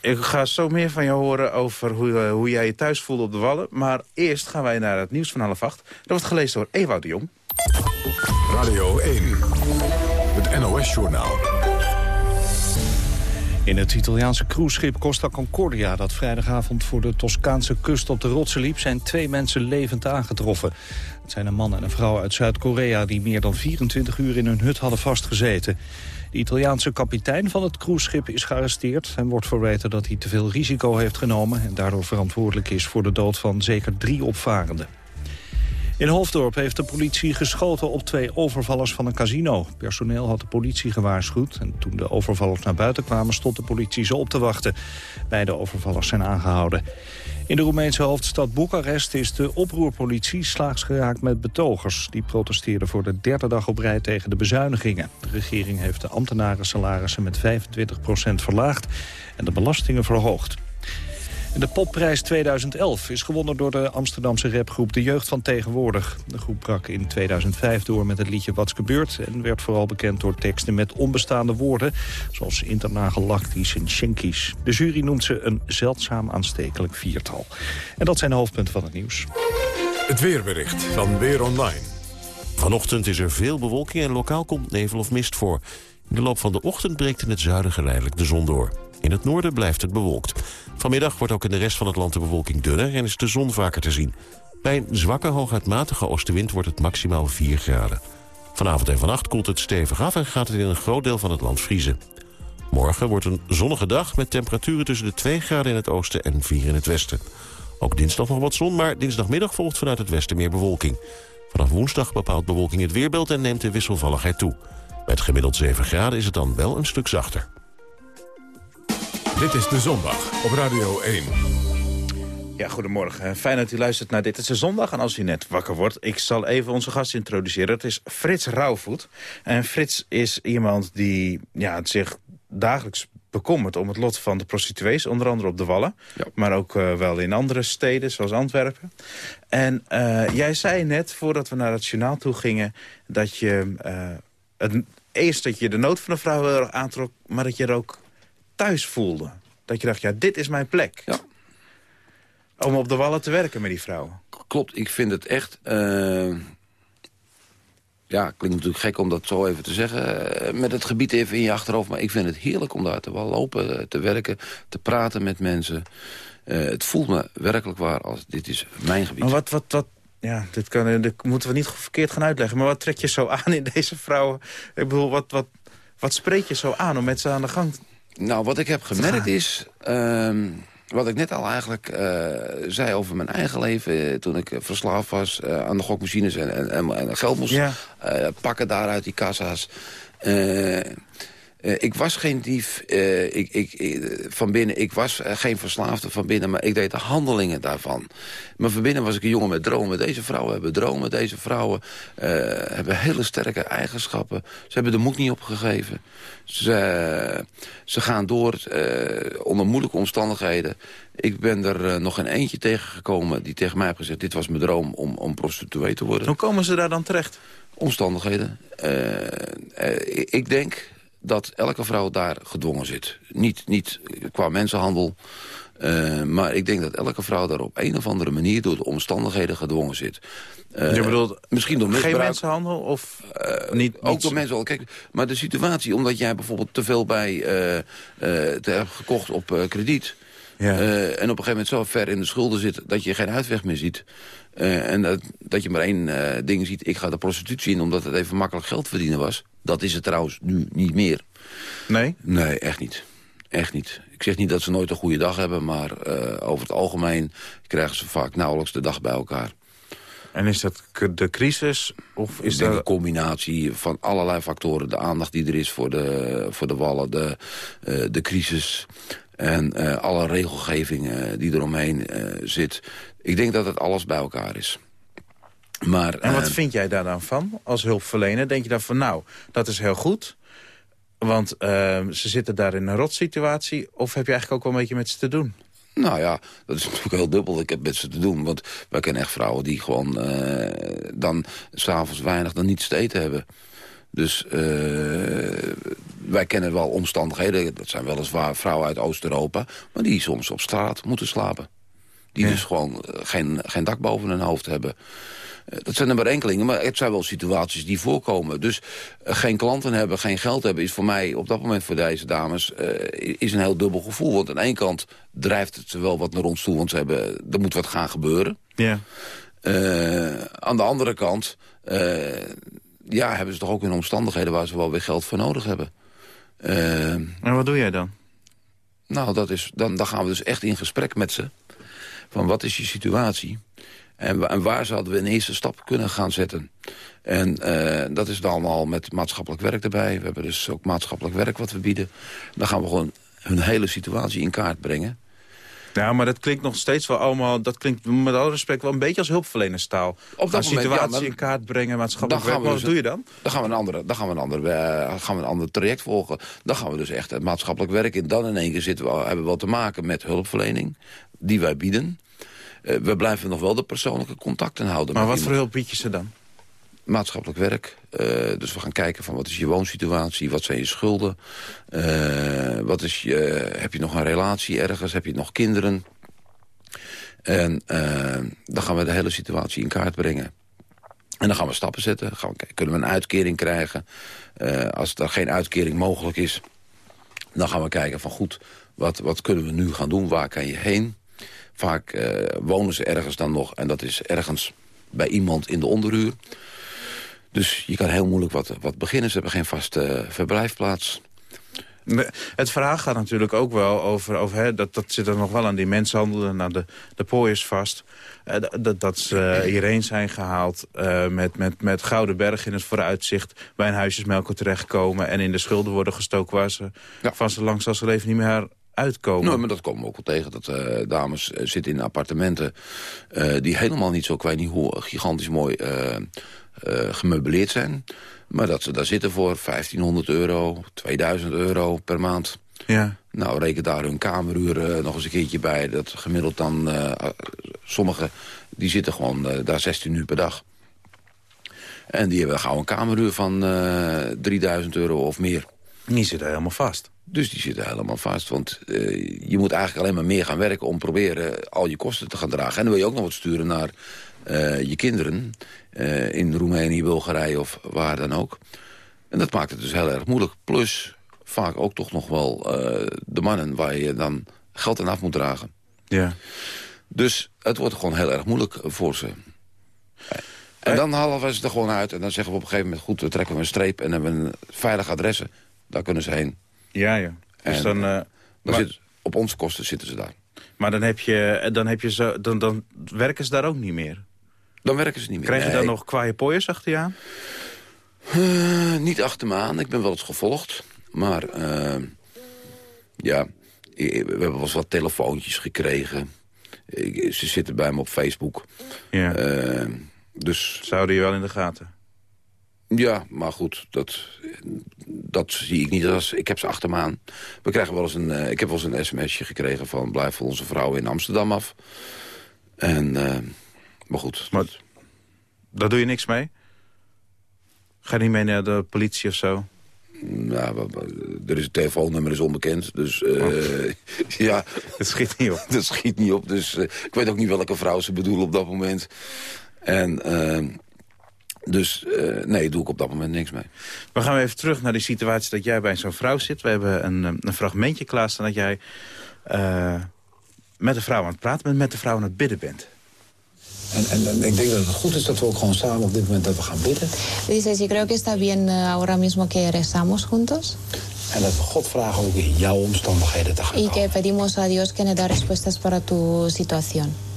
ik ga zo meer van je horen over hoe, uh, hoe jij je thuis voelde op de Wallen. Maar eerst gaan wij naar het nieuws van half acht. Dat wordt gelezen door Ewout de Jong. Radio 1, het NOS-journaal. In het Italiaanse cruiseschip Costa Concordia... dat vrijdagavond voor de Toscaanse kust op de rotsen liep... zijn twee mensen levend aangetroffen. Het zijn een man en een vrouw uit Zuid-Korea... die meer dan 24 uur in hun hut hadden vastgezeten. De Italiaanse kapitein van het cruiseschip is gearresteerd... en wordt verweten dat hij te veel risico heeft genomen... en daardoor verantwoordelijk is voor de dood van zeker drie opvarenden. In Hoofddorp heeft de politie geschoten op twee overvallers van een casino. Personeel had de politie gewaarschuwd. En toen de overvallers naar buiten kwamen, stond de politie ze op te wachten. Beide overvallers zijn aangehouden. In de Roemeense hoofdstad Boekarest is de oproerpolitie slaags geraakt met betogers. Die protesteerden voor de derde dag op rij tegen de bezuinigingen. De regering heeft de ambtenaren salarissen met 25% verlaagd en de belastingen verhoogd. De popprijs 2011 is gewonnen door de Amsterdamse rapgroep De Jeugd van Tegenwoordig. De groep brak in 2005 door met het liedje Wat's gebeurd... en werd vooral bekend door teksten met onbestaande woorden... zoals internagelacties en schenkies. De jury noemt ze een zeldzaam aanstekelijk viertal. En dat zijn de hoofdpunten van het nieuws. Het weerbericht van Weer Online. Vanochtend is er veel bewolking en lokaal komt nevel of mist voor. In de loop van de ochtend breekt in het zuiden geleidelijk de zon door. In het noorden blijft het bewolkt. Vanmiddag wordt ook in de rest van het land de bewolking dunner en is de zon vaker te zien. Bij een zwakke hooguit matige oostenwind wordt het maximaal 4 graden. Vanavond en vannacht koelt het stevig af en gaat het in een groot deel van het land vriezen. Morgen wordt een zonnige dag met temperaturen tussen de 2 graden in het oosten en 4 in het westen. Ook dinsdag nog wat zon, maar dinsdagmiddag volgt vanuit het westen meer bewolking. Vanaf woensdag bepaalt bewolking het weerbeeld en neemt de wisselvalligheid toe. Met gemiddeld 7 graden is het dan wel een stuk zachter. Dit is De Zondag op Radio 1. Ja, goedemorgen. Fijn dat u luistert naar Dit is de Zondag. En als u net wakker wordt, ik zal even onze gast introduceren. Het is Frits Rauwvoet. En Frits is iemand die ja, zich dagelijks bekommert om het lot van de prostituees. Onder andere op de Wallen. Maar ook uh, wel in andere steden, zoals Antwerpen. En uh, jij zei net, voordat we naar het journaal toe gingen... dat je uh, het, eerst dat je de nood van de vrouw aantrok... maar dat je er ook thuis voelde. Dat je dacht, ja, dit is mijn plek. Ja. Om op de wallen te werken met die vrouwen. Klopt, ik vind het echt... Uh... Ja, klinkt natuurlijk gek om dat zo even te zeggen. Eh, met het gebied even in je achterhoofd. Maar ik vind het heerlijk om daar te lopen, eh, te werken, te praten met mensen. het voelt me werkelijk waar als dit is mijn gebied. Maar wat, wat, wat, ja, dit, kan, dit moeten we niet verkeerd gaan uitleggen. Maar wat trek je zo aan in deze vrouwen? Ik bedoel, wat, wat, wat spreek je zo aan om met ze aan de gang nou, wat ik heb gemerkt is... Ehm, wat ik net al eigenlijk uh, zei over mijn eigen leven... Eh, toen ik verslaafd was uh, aan de gokmachines en, en, en geld moest pakken daaruit die kassa's. Uh, ik was geen dief uh, ik, ik, van binnen. Ik was geen verslaafde van binnen, maar ik deed de handelingen daarvan. Maar van binnen was ik een jongen met dromen. Deze vrouwen hebben dromen. Deze vrouwen hebben hele sterke eigenschappen. Ze hebben de moed niet opgegeven. Ze, ze gaan door onder moeilijke omstandigheden. Ik ben er nog een eentje tegengekomen die tegen mij heeft gezegd... dit was mijn droom om, om prostituee te worden. Hoe komen ze daar dan terecht? Omstandigheden. ik denk dat elke vrouw daar gedwongen zit. Niet, niet qua mensenhandel, uh, maar ik denk dat elke vrouw daar op een of andere manier... door de omstandigheden gedwongen zit. Uh, Je bedoelt misschien door misbruik? Geen mensenhandel? Of uh, niet, ook door mensen. Kijk, maar de situatie, omdat jij bijvoorbeeld te veel bij te hebt gekocht op krediet... Ja. en op een gegeven moment zo ver in de schulden zit... dat je geen uitweg meer ziet. en dat, dat je maar één ding ziet, ik ga de prostitutie in... omdat het even makkelijk geld verdienen was. Dat is het trouwens nu niet meer. Nee? Nee, echt niet. Echt niet. Ik zeg niet dat ze nooit een goede dag hebben... maar uh, over het algemeen krijgen ze vaak nauwelijks de dag bij elkaar. En is dat de crisis? Of is dat een combinatie van allerlei factoren. De aandacht die er is voor de, voor de wallen, de, uh, de crisis... En uh, alle regelgeving die eromheen zit. Ik denk dat het alles bij elkaar is. Maar, en wat vind jij daar dan van als hulpverlener? Denk je dan van nou, dat is heel goed... Want ze zitten daar in een rotsituatie. Of heb je eigenlijk ook wel een beetje met ze te doen? Nou ja, dat is natuurlijk heel dubbel. Ik heb met ze te doen. Want wij kennen echt vrouwen die gewoon uh, dan s'avonds weinig dan niets te eten hebben. Dus uh, wij kennen wel omstandigheden. Dat zijn weliswaar vrouwen uit Oost-Europa. Maar die soms op straat moeten slapen. Die ja. dus gewoon geen, geen dak boven hun hoofd hebben. Dat zijn er maar enkelingen, maar het zijn wel situaties die voorkomen. Dus uh, geen klanten hebben, geen geld hebben... is voor mij op dat moment voor deze dames uh, is een heel dubbel gevoel. Want aan de ene kant drijft het wel wat naar ons toe... want ze hebben, er moet wat gaan gebeuren. Ja. Aan de andere kant ja, hebben ze toch ook in omstandigheden... waar ze wel weer geld voor nodig hebben. en wat doe jij dan? Nou, dat is, dan, dan gaan we dus echt in gesprek met ze. Van wat is je situatie? En, en, waar zouden we een eerste stap kunnen gaan zetten? En uh, dat is dan allemaal met maatschappelijk werk erbij. We hebben dus ook maatschappelijk werk wat we bieden. Dan gaan we gewoon hun hele situatie in kaart brengen. Ja, maar dat klinkt nog steeds wel allemaal... dat klinkt met alle respect wel een beetje als hulpverlenerstaal. Op dat moment, situatie ja, in kaart brengen, maatschappelijk werk. Wat dus, doe je dan? Dan gaan we een, andere, dan gaan we een, andere, uh, gaan we een ander traject volgen. Dan gaan we dus echt het maatschappelijk werk in. Dan in één keer zitten we, hebben we wel te maken met hulpverlening... die wij bieden. Uh, we blijven nog wel de persoonlijke contacten houden. Maar wat voor hulp bied je ze dan? Maatschappelijk werk. Uh, dus we gaan kijken van wat is je woonsituatie, wat zijn je schulden. Uh, wat is je, heb je nog een relatie ergens, heb je nog kinderen. En dan gaan we de hele situatie in kaart brengen. En dan gaan we stappen zetten. Gaan we kijken, kunnen we een uitkering krijgen? als er geen uitkering mogelijk is, dan gaan we kijken van goed, wat, wat kunnen we nu gaan doen? Waar kan je heen? Vaak uh, wonen ze ergens dan nog. En dat is ergens bij iemand in de onderhuur. Dus je kan heel moeilijk wat, wat beginnen. Ze hebben geen vaste uh, verblijfplaats. Het verhaal gaat natuurlijk ook wel over... over hè, dat, dat zit er nog wel aan die mensenhandel en aan de, de pooiers vast. Uh, dat, dat ze hierheen zijn gehaald uh, met, met, met gouden berg in het vooruitzicht... bij een huisjesmelker terechtkomen en in de schulden worden gestoken... waar ze ja. van zo lang als ze leven niet meer uitkomen. Nou, maar dat komen we ook wel tegen. Dat uh, dames uh, zitten in appartementen uh, die helemaal niet zo kwijt niet hoe gigantisch mooi gemeubileerd zijn. Maar dat ze daar zitten voor 1500 euro, 2000 euro per maand. Ja. Nou, reken daar hun kameruur nog eens een keertje bij. Dat gemiddeld dan, sommigen die zitten gewoon daar 16 uur per dag. En die hebben gauw een kameruur van 3000 euro of meer. Die zitten helemaal vast. Dus die zitten helemaal vast. Want uh, je moet eigenlijk alleen maar meer gaan werken... om proberen al je kosten te gaan dragen. En dan wil je ook nog wat sturen naar uh, je kinderen... Uh, in Roemenië, Bulgarije of waar dan ook. En dat maakt het dus heel erg moeilijk. Plus vaak ook toch nog wel de mannen... waar je dan geld aan af moet dragen. Ja. Dus het wordt gewoon heel erg moeilijk voor ze. En dan halen we ze er gewoon uit. En dan zeggen we op een gegeven moment... goed, we trekken we een streep en hebben we een veilig adressen. Daar kunnen ze heen. Ja, ja. Dus en, dan, uh, dan maar, zit, op onze kosten zitten ze daar. Maar dan, heb je, dan, heb je zo, dan, dan werken ze daar ook niet meer? Dan werken ze niet meer. Krijg je nee. dan nog kwaaie pooiers achter je aan? Uh, niet achter me aan. Ik ben wel eens gevolgd. Maar uh, ja, we hebben wel eens wat telefoontjes gekregen. Ik, ze zitten bij me op Facebook. Ja. Uh, dus... Zouden je wel in de gaten? Ja, maar goed, dat, dat zie ik niet als... Ik heb ze achter me aan. We krijgen wel eens een, uh, ik heb wel eens een sms'je gekregen van... blijf voor onze vrouw in Amsterdam af. En, uh, maar goed. Maar daar doe je niks mee? Ga je niet mee naar de politie of zo? Nou, er is een telefoonnummer, is onbekend. Dus uh, oh. ja... Het schiet niet op. Dat schiet niet op. Dus ik weet ook niet welke vrouw ze bedoelen op dat moment. En... Dus uh, nee, doe ik op dat moment niks mee. We gaan even terug naar die situatie dat jij bij zo'n vrouw zit. We hebben een, een fragmentje klaarstaan dat jij uh, met de vrouw aan het praten bent, met de vrouw aan het bidden bent. En, en, en, ik denk dat het goed is dat we ook gewoon samen op dit moment dat we gaan bidden. Dice, sí, creo que está bien ahora mismo que rezamos juntos. En dat we God vragen ook in jouw omstandigheden te gaan Y que pedimos a Dios que nos respuestas para tu situación.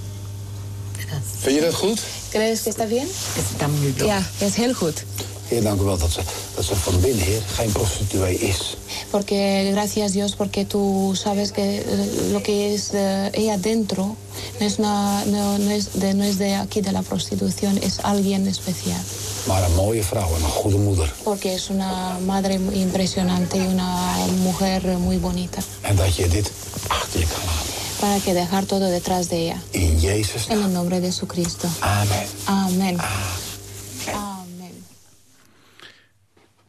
Vind je dat goed? ¿Crees que está bien? Está muy bien. Ja, is heel goed. Heer, dank u wel dat ze, dat ze van binnen, Heer, geen prostituee is. Porque gracias Dios porque tú sabes que eh, lo que es eh, ella dentro no es, una, no, no es de, no es de aquí de la prostitución, es alguien especial. Maar een mooie vrouw en een goede moeder. Porque es una madre muy impresionante y una mujer muy bonita. En dat je dit achter je kan laten. Para que dejar todo detrás de ella. In Jezus En el nombre de Jesucristo. Amen. Amen.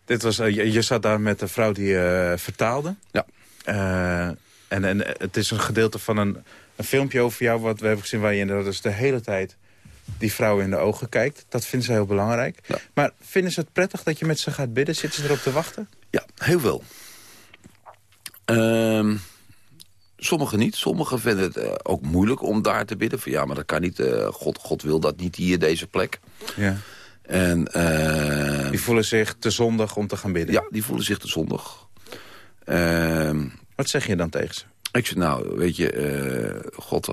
Dit was, eh, je, je zat daar met de vrouw die eh, vertaalde. Ja. Eh, en, en het is een gedeelte van een, een filmpje over jou... wat we hebben gezien waar je inderdaad dus de hele tijd die vrouw in de ogen kijkt. Dat vinden ze heel belangrijk. Maar vinden ze het prettig dat je met ze gaat bidden? Zitten ze erop te wachten? Ja, heel veel. Ehm, sommigen niet. Sommigen vinden het eh, ook moeilijk om daar te bidden. Van ja, maar dat kan niet. eh, God, God wil dat niet hier, deze plek. Ja. En, eh, Die voelen zich te zondig om te gaan bidden? Ja, die voelen zich te zondig. Ehm, Wat zeg je dan tegen ze? Ik zeg, nou, weet je, God,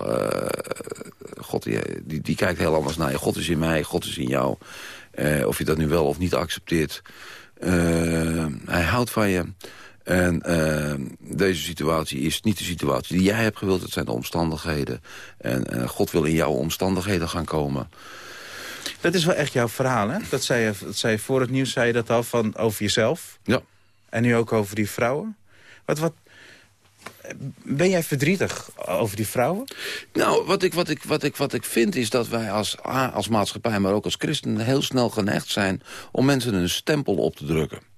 God die, die, kijkt heel anders naar je. God is in mij, God is in jou. Of je dat nu wel of niet accepteert. Eh, hij houdt van je. En eh, deze situatie is niet de situatie die jij hebt gewild. Het zijn de omstandigheden. En eh, God wil in jouw omstandigheden gaan komen. Dat is wel echt jouw verhaal, hè? Dat zei je, dat zei je voor het nieuws zei je dat al van over jezelf. Ja. En nu ook over die vrouwen. Wat, wat, ben jij verdrietig over die vrouwen? Nou, wat ik, wat, ik, wat, ik, wat ik vind is dat wij als, als maatschappij, maar ook als christenen... heel snel geneigd zijn om mensen een stempel op te drukken.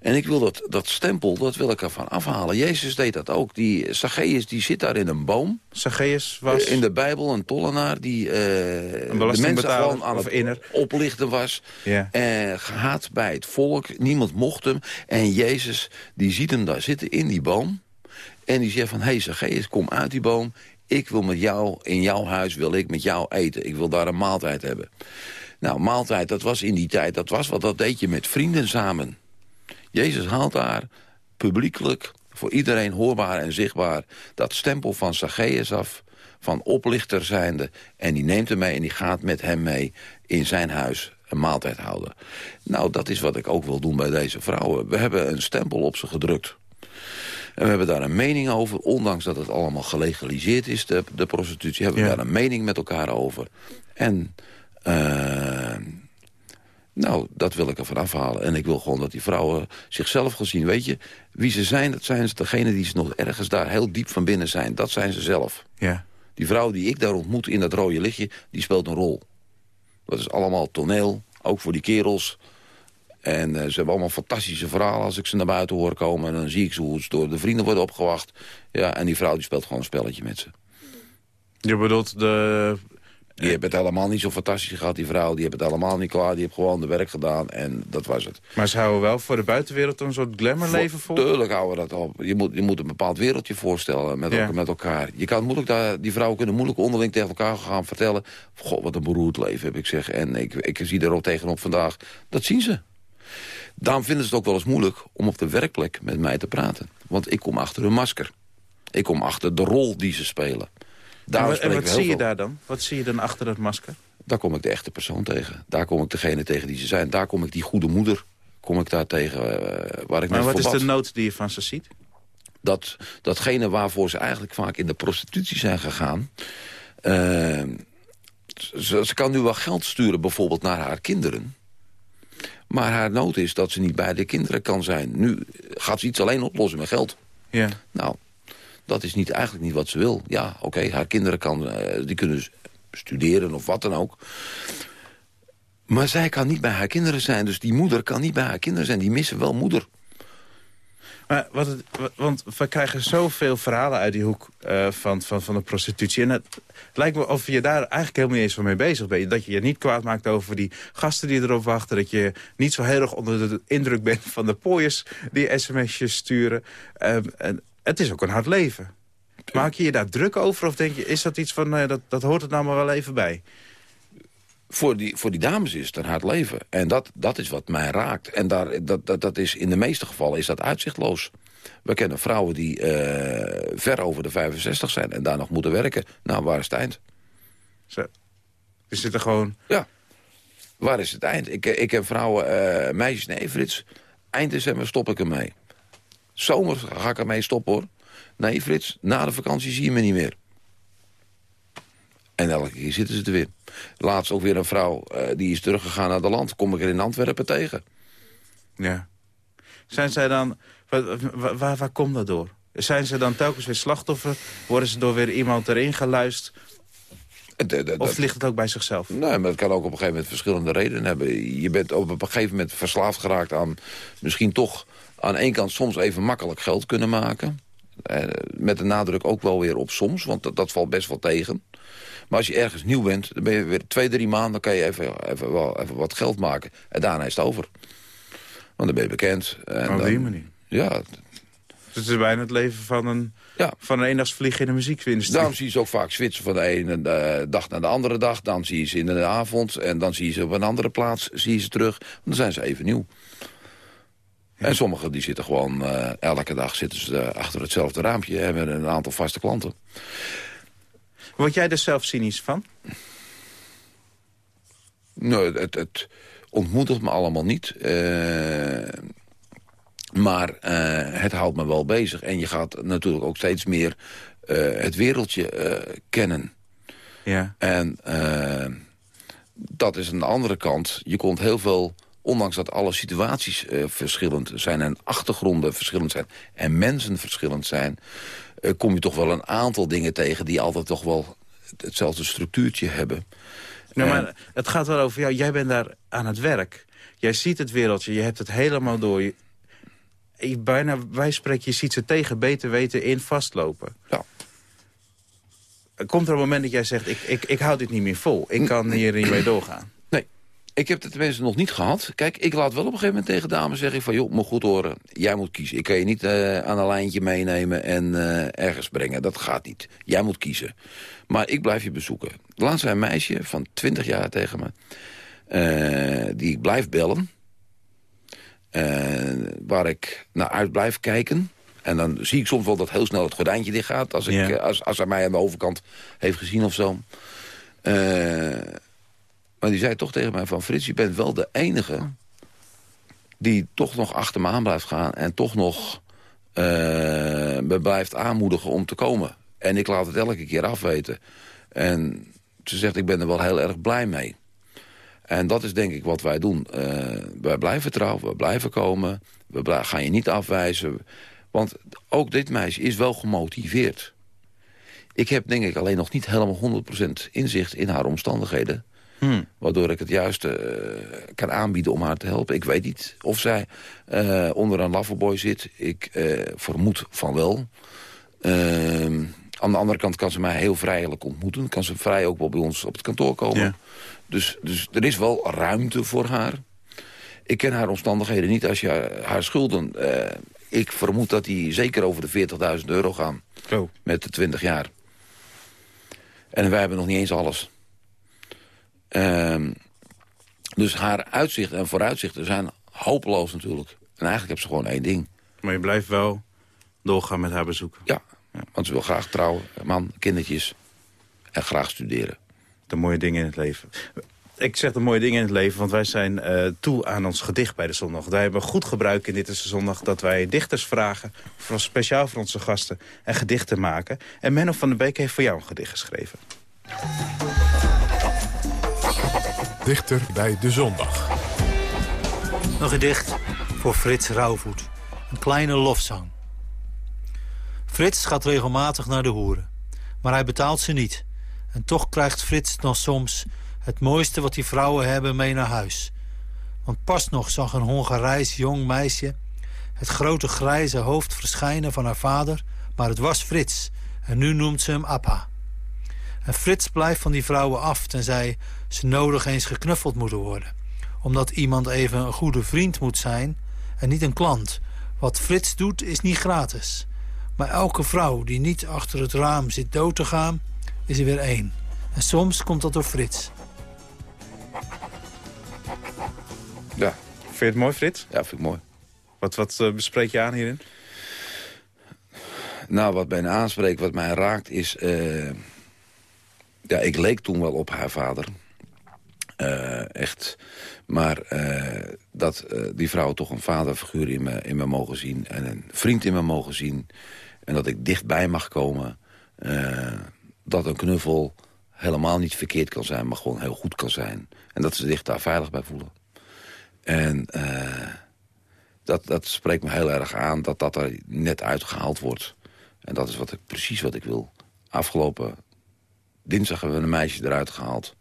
En ik wil dat, dat stempel, dat wil ik ervan afhalen. Jezus deed dat ook. Die Zacchaeus die zit daar in een boom. Zacchaeus was... In de Bijbel een tollenaar die eh, de mensen gewoon aan het inner. oplichten was. Ja. Eh, gehaat bij het volk. Niemand mocht hem. En Jezus die ziet hem daar zitten in die boom. En die zegt van, hé hey, Zacchaeus, kom uit die boom. Ik wil met jou, in jouw huis wil ik met jou eten. Ik wil daar een maaltijd hebben. Nou, maaltijd, dat was in die tijd, dat was wat, dat deed je met vrienden samen. Jezus haalt daar publiekelijk, voor iedereen hoorbaar en zichtbaar... dat stempel van Zacchaeus af, van oplichter zijnde. En die neemt hem mee en die gaat met hem mee in zijn huis een maaltijd houden. Nou, dat is wat ik ook wil doen bij deze vrouwen. We hebben een stempel op ze gedrukt. En we hebben daar een mening over, ondanks dat het allemaal gelegaliseerd is, de, de prostitutie, hebben we Ja. daar een mening met elkaar over. En eh, nou, dat wil ik ervan afhalen. En ik wil gewoon dat die vrouwen zichzelf gezien, weet je, wie ze zijn, dat zijn ze degene die ze nog ergens daar heel diep van binnen zijn. Dat zijn ze zelf. Ja. Die vrouw die ik daar ontmoet in dat rode lichtje, die speelt een rol. Dat is allemaal toneel, ook voor die kerels. En eh, ze hebben allemaal fantastische verhalen als ik ze naar buiten hoor komen. En dan zie ik ze hoe ze door de vrienden worden opgewacht. Ja, en die vrouw die speelt gewoon een spelletje met ze. Je bedoelt de... Die hebben het helemaal niet zo fantastisch gehad, die vrouw. Die hebben het helemaal niet klaar. Die heeft gewoon de werk gedaan en dat was het. Maar ze houden wel voor de buitenwereld een soort glamourleven vol? Tuurlijk houden we dat op. Je moet, je moet een bepaald wereldje voorstellen met, Ja. met elkaar. Je kan moeilijk daar, die vrouwen kunnen moeilijk onderling tegen elkaar gaan vertellen. God, wat een beroerd leven heb ik zeg. En ik, ik zie er ook tegenop vandaag. Dat zien ze. Daarom vinden ze het ook wel eens moeilijk om op de werkplek met mij te praten. Want ik kom achter hun masker. Ik kom achter de rol die ze spelen. En Daarom wat, en zie je daar dan? Wat zie je dan achter dat masker? Daar kom ik de echte persoon tegen. Daar kom ik degene tegen die ze zijn. Daar kom ik die goede moeder. Kom ik daar tegen eh, waar ik Maar wat is de nood die je van ze ziet? dat, datgene waarvoor ze eigenlijk vaak in de prostitutie zijn gegaan... eh, ze, ze kan nu wel geld sturen bijvoorbeeld naar haar kinderen... maar haar nood is dat ze niet bij de kinderen kan zijn. Nu gaat ze iets alleen oplossen met geld. Ja. Nou, dat is niet, eigenlijk niet wat ze wil. Ja, oké, haar kinderen kan, eh, die kunnen s- studeren of wat dan ook. Maar zij kan niet bij haar kinderen zijn. Dus die moeder kan niet bij haar kinderen zijn. Die missen wel moeder. Maar wat het, wa- want we krijgen zoveel verhalen uit die hoek eh, van, van, van de prostitutie. En het lijkt me of je daar eigenlijk helemaal niet eens van mee bezig bent. Dat je je niet kwaad maakt over die gasten die erop wachten. Dat je niet zo heel erg onder de indruk bent van de pooiers die sms'jes sturen. Ehm, en het is ook een hard leven. Maak je je daar druk over of denk je, is dat iets van, ja, dat, dat hoort er nou maar wel even bij? Voor die, voor die dames is het een hard leven. En dat, dat is wat mij raakt. En daar, dat, dat, dat is, in de meeste gevallen is dat uitzichtloos. We kennen vrouwen die eh, ver over de 65 zijn... en daar nog moeten werken. Nou, waar is het eind? Zo. Je zit er gewoon... Ja. Waar is het eind? Ik, ik heb vrouwen, eh, meisjes, nee Frits, eind december stop ik ermee. Zomer ga ik ermee stoppen hoor. Nee Frits, na de vakantie zie je me niet meer. En elke keer zitten ze er weer. Laatst ook weer een vrouw, eh, die is teruggegaan naar de land. Kom ik er in Antwerpen tegen. Ja. Zijn zij dan... Waar, waar, waar komt dat door? Zijn ze dan telkens weer slachtoffer? Worden ze door weer iemand erin geluisterd? of ligt het ook bij zichzelf? Nee, maar het kan ook op een gegeven moment verschillende redenen hebben. Je bent op een gegeven moment verslaafd geraakt aan... misschien toch aan één kant soms even makkelijk geld kunnen maken. Eh, met de nadruk ook wel weer op soms, want dat, dat, valt best wel tegen. Maar als je ergens nieuw bent, dan ben je weer twee, drie maanden... dan kan je even, even, wel, even wat geld maken. En daarna is het over. Want dan ben je bekend. En op die manier? Ja, het is bijna het leven van een, ja. van een eendagsvlieg in de muziekindustrie. Daarom zie je ze ook vaak switchen van de ene eh, dag naar de andere dag. Dan zie je ze in de avond en dan zie je ze op een andere plaats zie je ze terug. Dan zijn ze even nieuw. En sommigen die zitten gewoon uh, elke dag zitten ze uh, achter hetzelfde raampje. Hebben een aantal vaste klanten. Word jij er zelf cynisch van? Nee, het, het ontmoedigt me allemaal niet. Uh, maar het houdt me wel bezig. En je gaat natuurlijk ook steeds meer het wereldje kennen. Ja. En dat is een andere kant. Je komt heel veel, ondanks dat alle situaties verschillend zijn... en achtergronden verschillend zijn en mensen verschillend zijn... kom je toch wel een aantal dingen tegen die altijd toch wel hetzelfde structuurtje hebben. Nou, maar het gaat wel over jou. Jij bent daar aan het werk. Jij ziet het wereldje, je hebt het helemaal door bijna, wij spreken, je ziet ze tegen beter weten in vastlopen. Ja. Komt er een moment dat jij zegt, ik, ik, ik hou dit niet meer vol. Ik kan hier niet mee doorgaan. Ik heb het tenminste nog niet gehad. Kijk, ik laat wel op een gegeven moment tegen dames zeggen... van joh, moet goed horen, jij moet kiezen. Ik kan je niet uh, aan een lijntje meenemen en uh, ergens brengen. Dat gaat niet. Jij moet kiezen. Maar ik blijf je bezoeken. Laatst zei een meisje van 20 jaar tegen me... Uh, die ik blijf bellen... Waar ik naar uit blijf kijken. En dan zie ik soms wel dat heel snel het gordijntje dicht gaat... als, ik, als, als hij mij aan de overkant heeft gezien of zo. Uh, maar die zei toch tegen mij van... Frits, je bent wel de enige die toch nog achter me aan blijft gaan... en toch nog uh, me blijft aanmoedigen om te komen. En ik laat het elke keer afweten. En ze zegt, ik ben er wel heel erg blij mee. En dat is denk ik wat wij doen. Uh, wij blijven trouw, we blijven komen. We gaan je niet afwijzen. Want ook dit meisje is wel gemotiveerd. Ik heb denk ik alleen nog niet helemaal 100% inzicht in haar omstandigheden. Hmm. Waardoor ik het juiste uh, kan aanbieden om haar te helpen. Ik weet niet of zij uh, onder een loverboy zit. Ik vermoed van wel. Ehm, aan de andere kant kan ze mij heel vrijelijk ontmoeten. Kan ze vrij ook wel bij ons op het kantoor komen. Ja. Dus, dus er is wel ruimte voor haar. Ik ken haar omstandigheden niet. Als je haar schulden... Ik vermoed dat die zeker over de 40.000 euro gaan. Oh. Met de 20 jaar. En wij hebben nog niet eens alles. Uh, dus haar uitzichten en vooruitzichten zijn hopeloos natuurlijk. En eigenlijk heb ze gewoon één ding. Maar je blijft wel doorgaan met haar bezoeken. Ja, ja. want ze wil graag trouwen, man, kindertjes en graag studeren de mooie dingen in het leven. Ik zeg de mooie dingen in het leven, want wij zijn uh, toe aan ons gedicht bij de zondag. Wij hebben goed gebruik in dit is de zondag dat wij dichters vragen... Voor, speciaal voor onze gasten, en gedichten maken. En Menno van der Beek heeft voor jou een gedicht geschreven. Dichter bij de zondag. Een gedicht voor Frits Rauwvoet. Een kleine lofzang. Frits gaat regelmatig naar de hoeren. Maar hij betaalt ze niet... En toch krijgt Frits nog soms het mooiste wat die vrouwen hebben mee naar huis. Want pas nog zag een Hongarijs jong meisje... het grote grijze hoofd verschijnen van haar vader... maar het was Frits en nu noemt ze hem Appa. En Frits blijft van die vrouwen af... tenzij ze nodig eens geknuffeld moeten worden. Omdat iemand even een goede vriend moet zijn en niet een klant. Wat Frits doet is niet gratis. Maar elke vrouw die niet achter het raam zit dood te gaan is er weer één. En soms komt dat door Frits. Ja. Vind je het mooi, Frits? Ja, vind ik mooi. Wat, wat uh, bespreek je aan hierin? Nou, wat mij aanspreekt, wat mij raakt, is... Uh, ja, ik leek toen wel op haar vader. Uh, echt Maar uh, dat uh, die vrouwen toch een vaderfiguur in me, in me mogen zien... en een vriend in me mogen zien... en dat ik dichtbij mag komen... Dat een knuffel helemaal niet verkeerd kan zijn... maar gewoon heel goed kan zijn. En dat ze zich daar veilig bij voelen. En dat, dat spreekt me heel erg aan dat dat er net uitgehaald wordt. En dat is wat ik, precies wat ik wil. Afgelopen dinsdag hebben we een meisje eruit gehaald.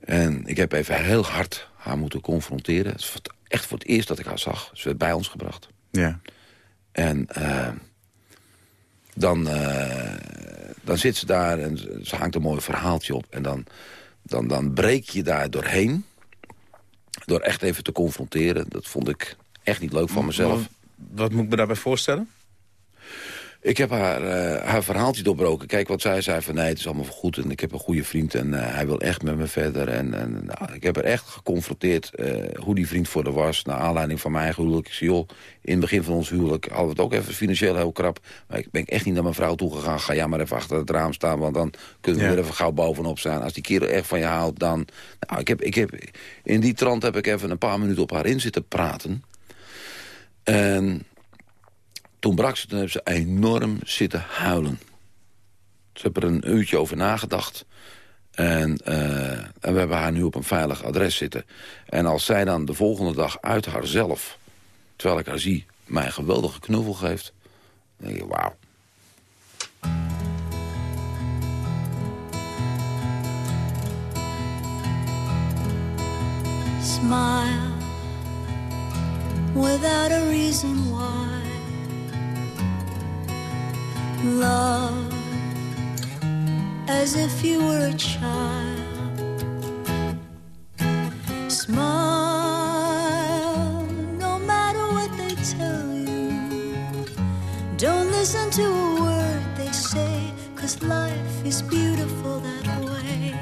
En ik heb even heel hard haar moeten confronteren. Het is echt voor het eerst dat ik haar zag. Ze werd bij ons gebracht. Ja. En uh, dan, uh, dan zit ze daar en ze hangt een mooi verhaaltje op. En dan, dan, dan breek je daar doorheen. Door echt even te confronteren. Dat vond ik echt niet leuk van mezelf. Wat, wat moet ik me daarbij voorstellen? Ik heb haar, uh, haar verhaaltje doorbroken. Kijk, wat zij zei van nee, het is allemaal goed en ik heb een goede vriend en uh, hij wil echt met me verder. En, en nou, ik heb er echt geconfronteerd uh, hoe die vriend voor de was. Naar aanleiding van mijn eigen huwelijk. Ik zei, joh, in het begin van ons huwelijk hadden we het ook even financieel heel krap. Maar ik ben echt niet naar mijn vrouw toegegaan. Ga jij maar even achter het raam staan, want dan kunnen we ja. er even gauw bovenop staan. Als die kerel echt van je houdt, dan... Nou, ik heb, ik heb, in die trant heb ik even een paar minuten op haar in zitten praten. En toen brak ze, toen hebben ze enorm zitten huilen. Ze hebben er een uurtje over nagedacht. En, uh, en we hebben haar nu op een veilig adres zitten. En als zij dan de volgende dag uit haarzelf... terwijl ik haar zie, mij een geweldige knuffel geeft... dan denk je, wauw. Smile without a reason why love as if you were a child. Smile no matter what they tell you. Don't listen to a word they say, cause life is beautiful that way.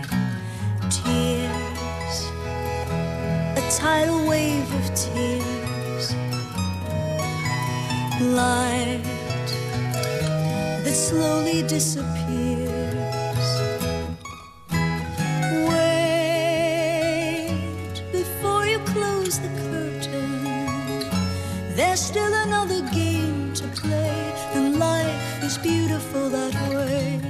Tears, a tidal wave of tears. Life that slowly disappears. Wait before you close the curtain. There's still another game to play, and life is beautiful that way.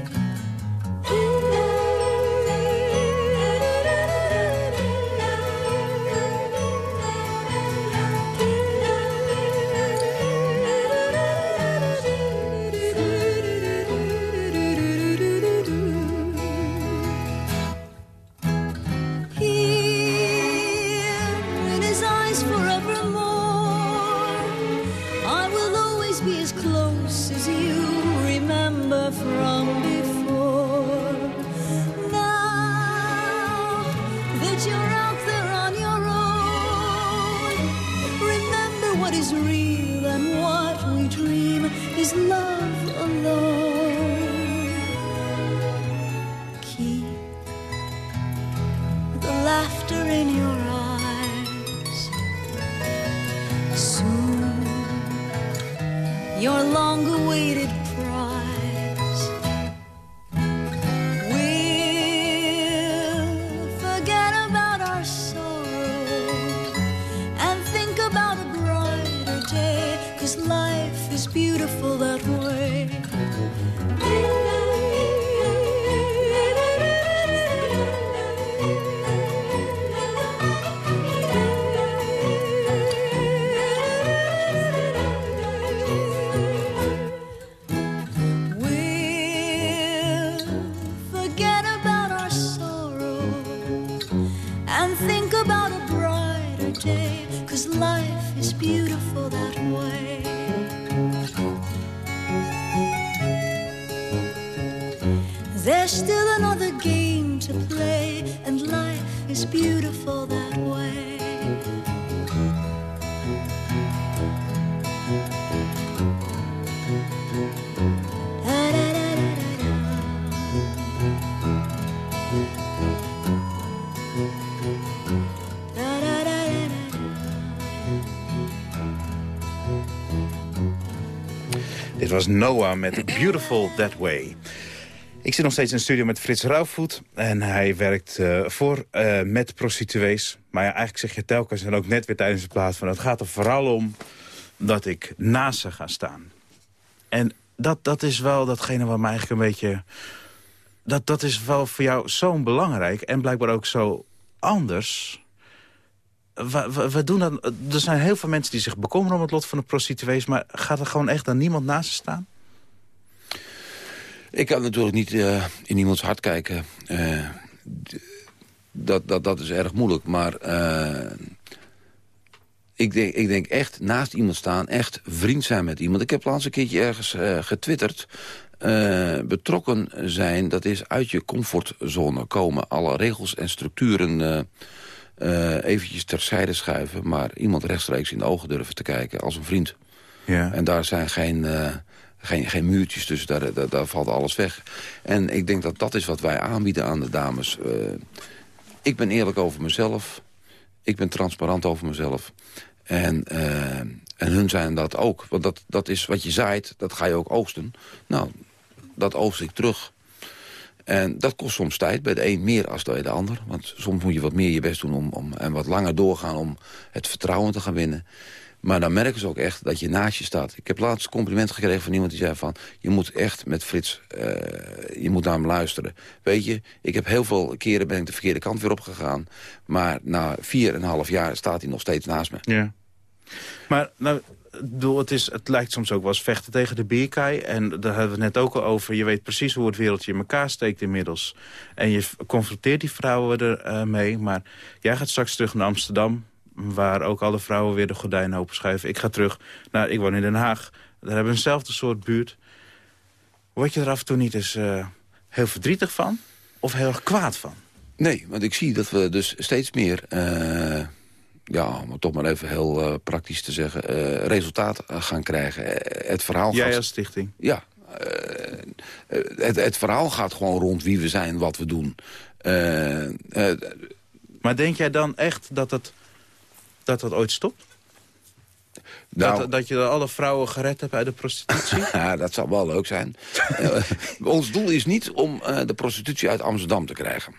Was Noah met Beautiful That Way. Ik zit nog steeds in studio met Frits Rauwvoet. En hij werkt uh, voor uh, met prostituees. Maar ja, eigenlijk zeg je telkens, en ook net weer tijdens de plaats... van het gaat er vooral om dat ik naast ze ga staan. En dat, dat is wel datgene wat mij eigenlijk een beetje... Dat, dat is wel voor jou zo belangrijk en blijkbaar ook zo anders... We, doen dat, er zijn heel veel mensen die zich bekommeren om het lot van de prostituees... maar gaat er gewoon echt dan niemand naast staan? Ik kan natuurlijk niet uh, in iemands hart kijken. Uh, dat, dat, dat is erg moeilijk, maar... Uh, ik denk, ik denk echt naast iemand staan, echt vriend zijn met iemand. Ik heb laatst een keertje ergens getwitterd. betrokken zijn, dat is uit je comfortzone komen. Alle regels en structuren eventjes terzijde schuiven... maar iemand rechtstreeks in de ogen durven te kijken als een vriend. Ja. En daar zijn geen geen, geen muurtjes tussen, daar, daar, daar, valt alles weg. En ik denk dat dat is wat wij aanbieden aan de dames. Uh, ik ben eerlijk over mezelf. Ik ben transparant over mezelf. En, uh, en hun zijn dat ook. Want dat, dat is wat je zaait, dat ga je ook oogsten. Nou, dat oogst ik terug. En dat kost soms tijd, bij de een meer als bij de ander. Want soms moet je wat meer je best doen om, om, en wat langer doorgaan om het vertrouwen te gaan winnen. Maar dan merken ze ook echt dat je naast je staat. Ik heb laatst compliment gekregen van iemand die zei van... je moet echt met Frits, uh, je moet naar hem luisteren. Weet je, ik heb heel veel keren ben ik de verkeerde kant weer opgegaan. Maar na vier en een half jaar staat hij nog steeds naast me. Ja. Maar nou, het, is, het lijkt soms ook wel eens vechten tegen de bierkaai. En daar hebben we het net ook al over. Je weet precies hoe het wereldje in elkaar steekt inmiddels. En je confronteert die vrouwen er uh, mee. Maar jij gaat straks terug naar Amsterdam waar ook alle vrouwen weer de gordijnen open schuiven. Ik ga terug naar, ik woon in Den Haag. Daar hebben we eenzelfde soort buurt. Word je er af en toe niet eens uh, heel verdrietig van? Of heel erg kwaad van? Nee, want ik zie dat we dus steeds meer... Uh, ja, om toch maar even heel uh, praktisch te zeggen... resultaat gaan krijgen. het verhaal Jij gaat... als stichting? Ja. het, het verhaal gaat gewoon rond wie we zijn, wat we doen. maar denk jij dan echt dat het dat dat ooit stopt? Nou, dat, dat je alle vrouwen gered hebt uit de prostitutie? ja, dat zou wel leuk zijn. uh, ons doel is niet om uh, de prostitutie uit Amsterdam te krijgen.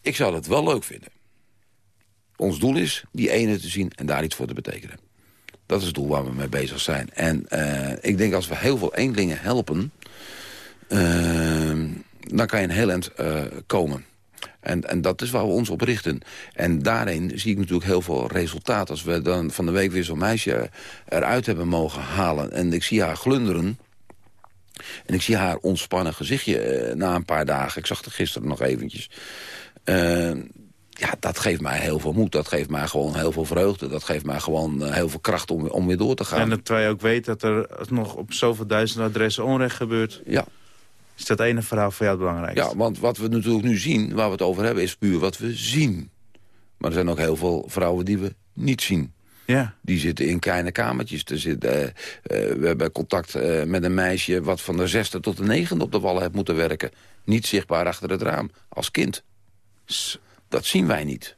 Ik zou dat wel leuk vinden. Ons doel is die ene te zien en daar iets voor te betekenen. Dat is het doel waar we mee bezig zijn. En uh, ik denk als we heel veel eenlingen helpen... dan kan je een heel eind komen. En, en dat is waar we ons op richten. En daarin zie ik natuurlijk heel veel resultaat. Als we dan van de week weer zo'n meisje eruit hebben mogen halen... en ik zie haar glunderen... En ik zie haar ontspannen gezichtje na een paar dagen. Ik zag het gisteren nog eventjes. Ja, dat geeft mij heel veel moed. Dat geeft mij gewoon heel veel vreugde. Dat geeft mij gewoon uh, heel veel kracht om, om weer door te gaan. En dat je ook weet dat er nog op zoveel duizend adressen onrecht gebeurt. Ja, is dat ene verhaal voor jou het belangrijkste? Ja, want wat we natuurlijk nu zien, waar we het over hebben, is puur wat we zien. Maar er zijn ook heel veel vrouwen die we niet zien. Ja. Die zitten in kleine kamertjes. Er zit, uh, uh, we hebben contact uh, met een meisje... wat van de zesde tot de negende op de wallen heeft moeten werken. Niet zichtbaar achter het raam, als kind. Dat zien wij niet.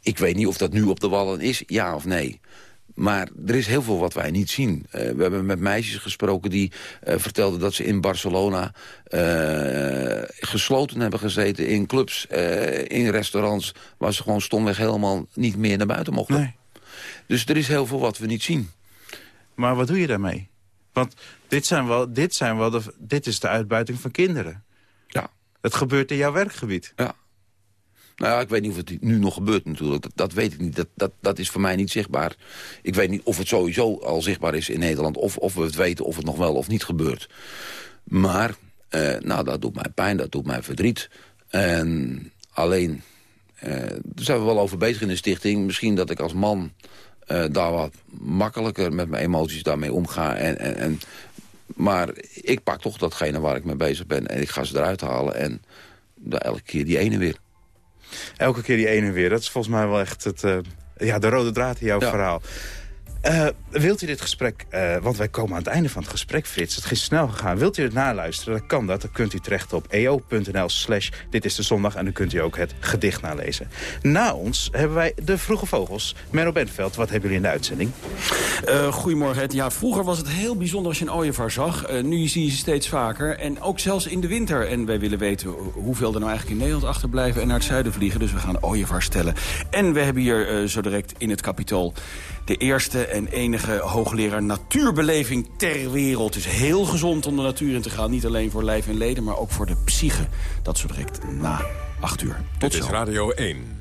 Ik weet niet of dat nu op de wallen is, ja of nee. Maar er is heel veel wat wij niet zien. Uh, we hebben met meisjes gesproken die uh, vertelden dat ze in Barcelona... Uh, gesloten hebben gezeten in clubs, in restaurants... waar ze gewoon stomweg helemaal niet meer naar buiten mochten. Nee. Dus er is heel veel wat we niet zien. Maar wat doe je daarmee? Want dit, zijn wel, dit, zijn wel de, dit is de uitbuiting van kinderen. Ja. Het gebeurt in jouw werkgebied. Ja. Nou ja, ik weet niet of het nu nog gebeurt natuurlijk. Dat, weet ik niet. Dat, dat, dat is voor mij niet zichtbaar. Ik weet niet of het sowieso al zichtbaar is in Nederland... of, of we het weten of het nog wel of niet gebeurt. Maar, eh, nou, dat doet mij pijn, dat doet mij verdriet. En alleen, eh, daar zijn we wel over bezig in de stichting. Misschien dat ik als man eh, daar wat makkelijker met mijn emoties daarmee omga. En, en, en, maar ik pak toch datgene waar ik mee bezig ben. En ik ga ze eruit halen. En elke keer die ene weer. Elke keer die ene weer. Dat is volgens mij wel echt het, uh, ja, de rode draad in jouw Ja. verhaal. Uh, wilt u dit gesprek, uh, want wij komen aan het einde van het gesprek, Frits. Het is snel gegaan. Wilt u het naluisteren, dan kan dat. Dan kunt u terecht op eo.nl slash dit is de zondag. En dan kunt u ook het gedicht nalezen. Na ons hebben wij de Vroege Vogels. Menno Bentveld, wat hebben jullie in de uitzending? Uh, goedemorgen. Ja, vroeger was het heel bijzonder als je een ooievaar zag. nu zie je ze steeds vaker. En ook zelfs in de winter. En wij willen weten hoeveel er nou eigenlijk in Nederland achterblijven... en naar het zuiden vliegen. Dus we gaan ooievaar stellen. En we hebben hier zo direct in het kapitool de eerste en enige hoogleraar natuurbeleving ter wereld. Het is heel gezond om de natuur in te gaan. Niet alleen voor lijf en leden, maar ook voor de psyche. Dat zo direct na acht uur. Tot Dit is Radio 1.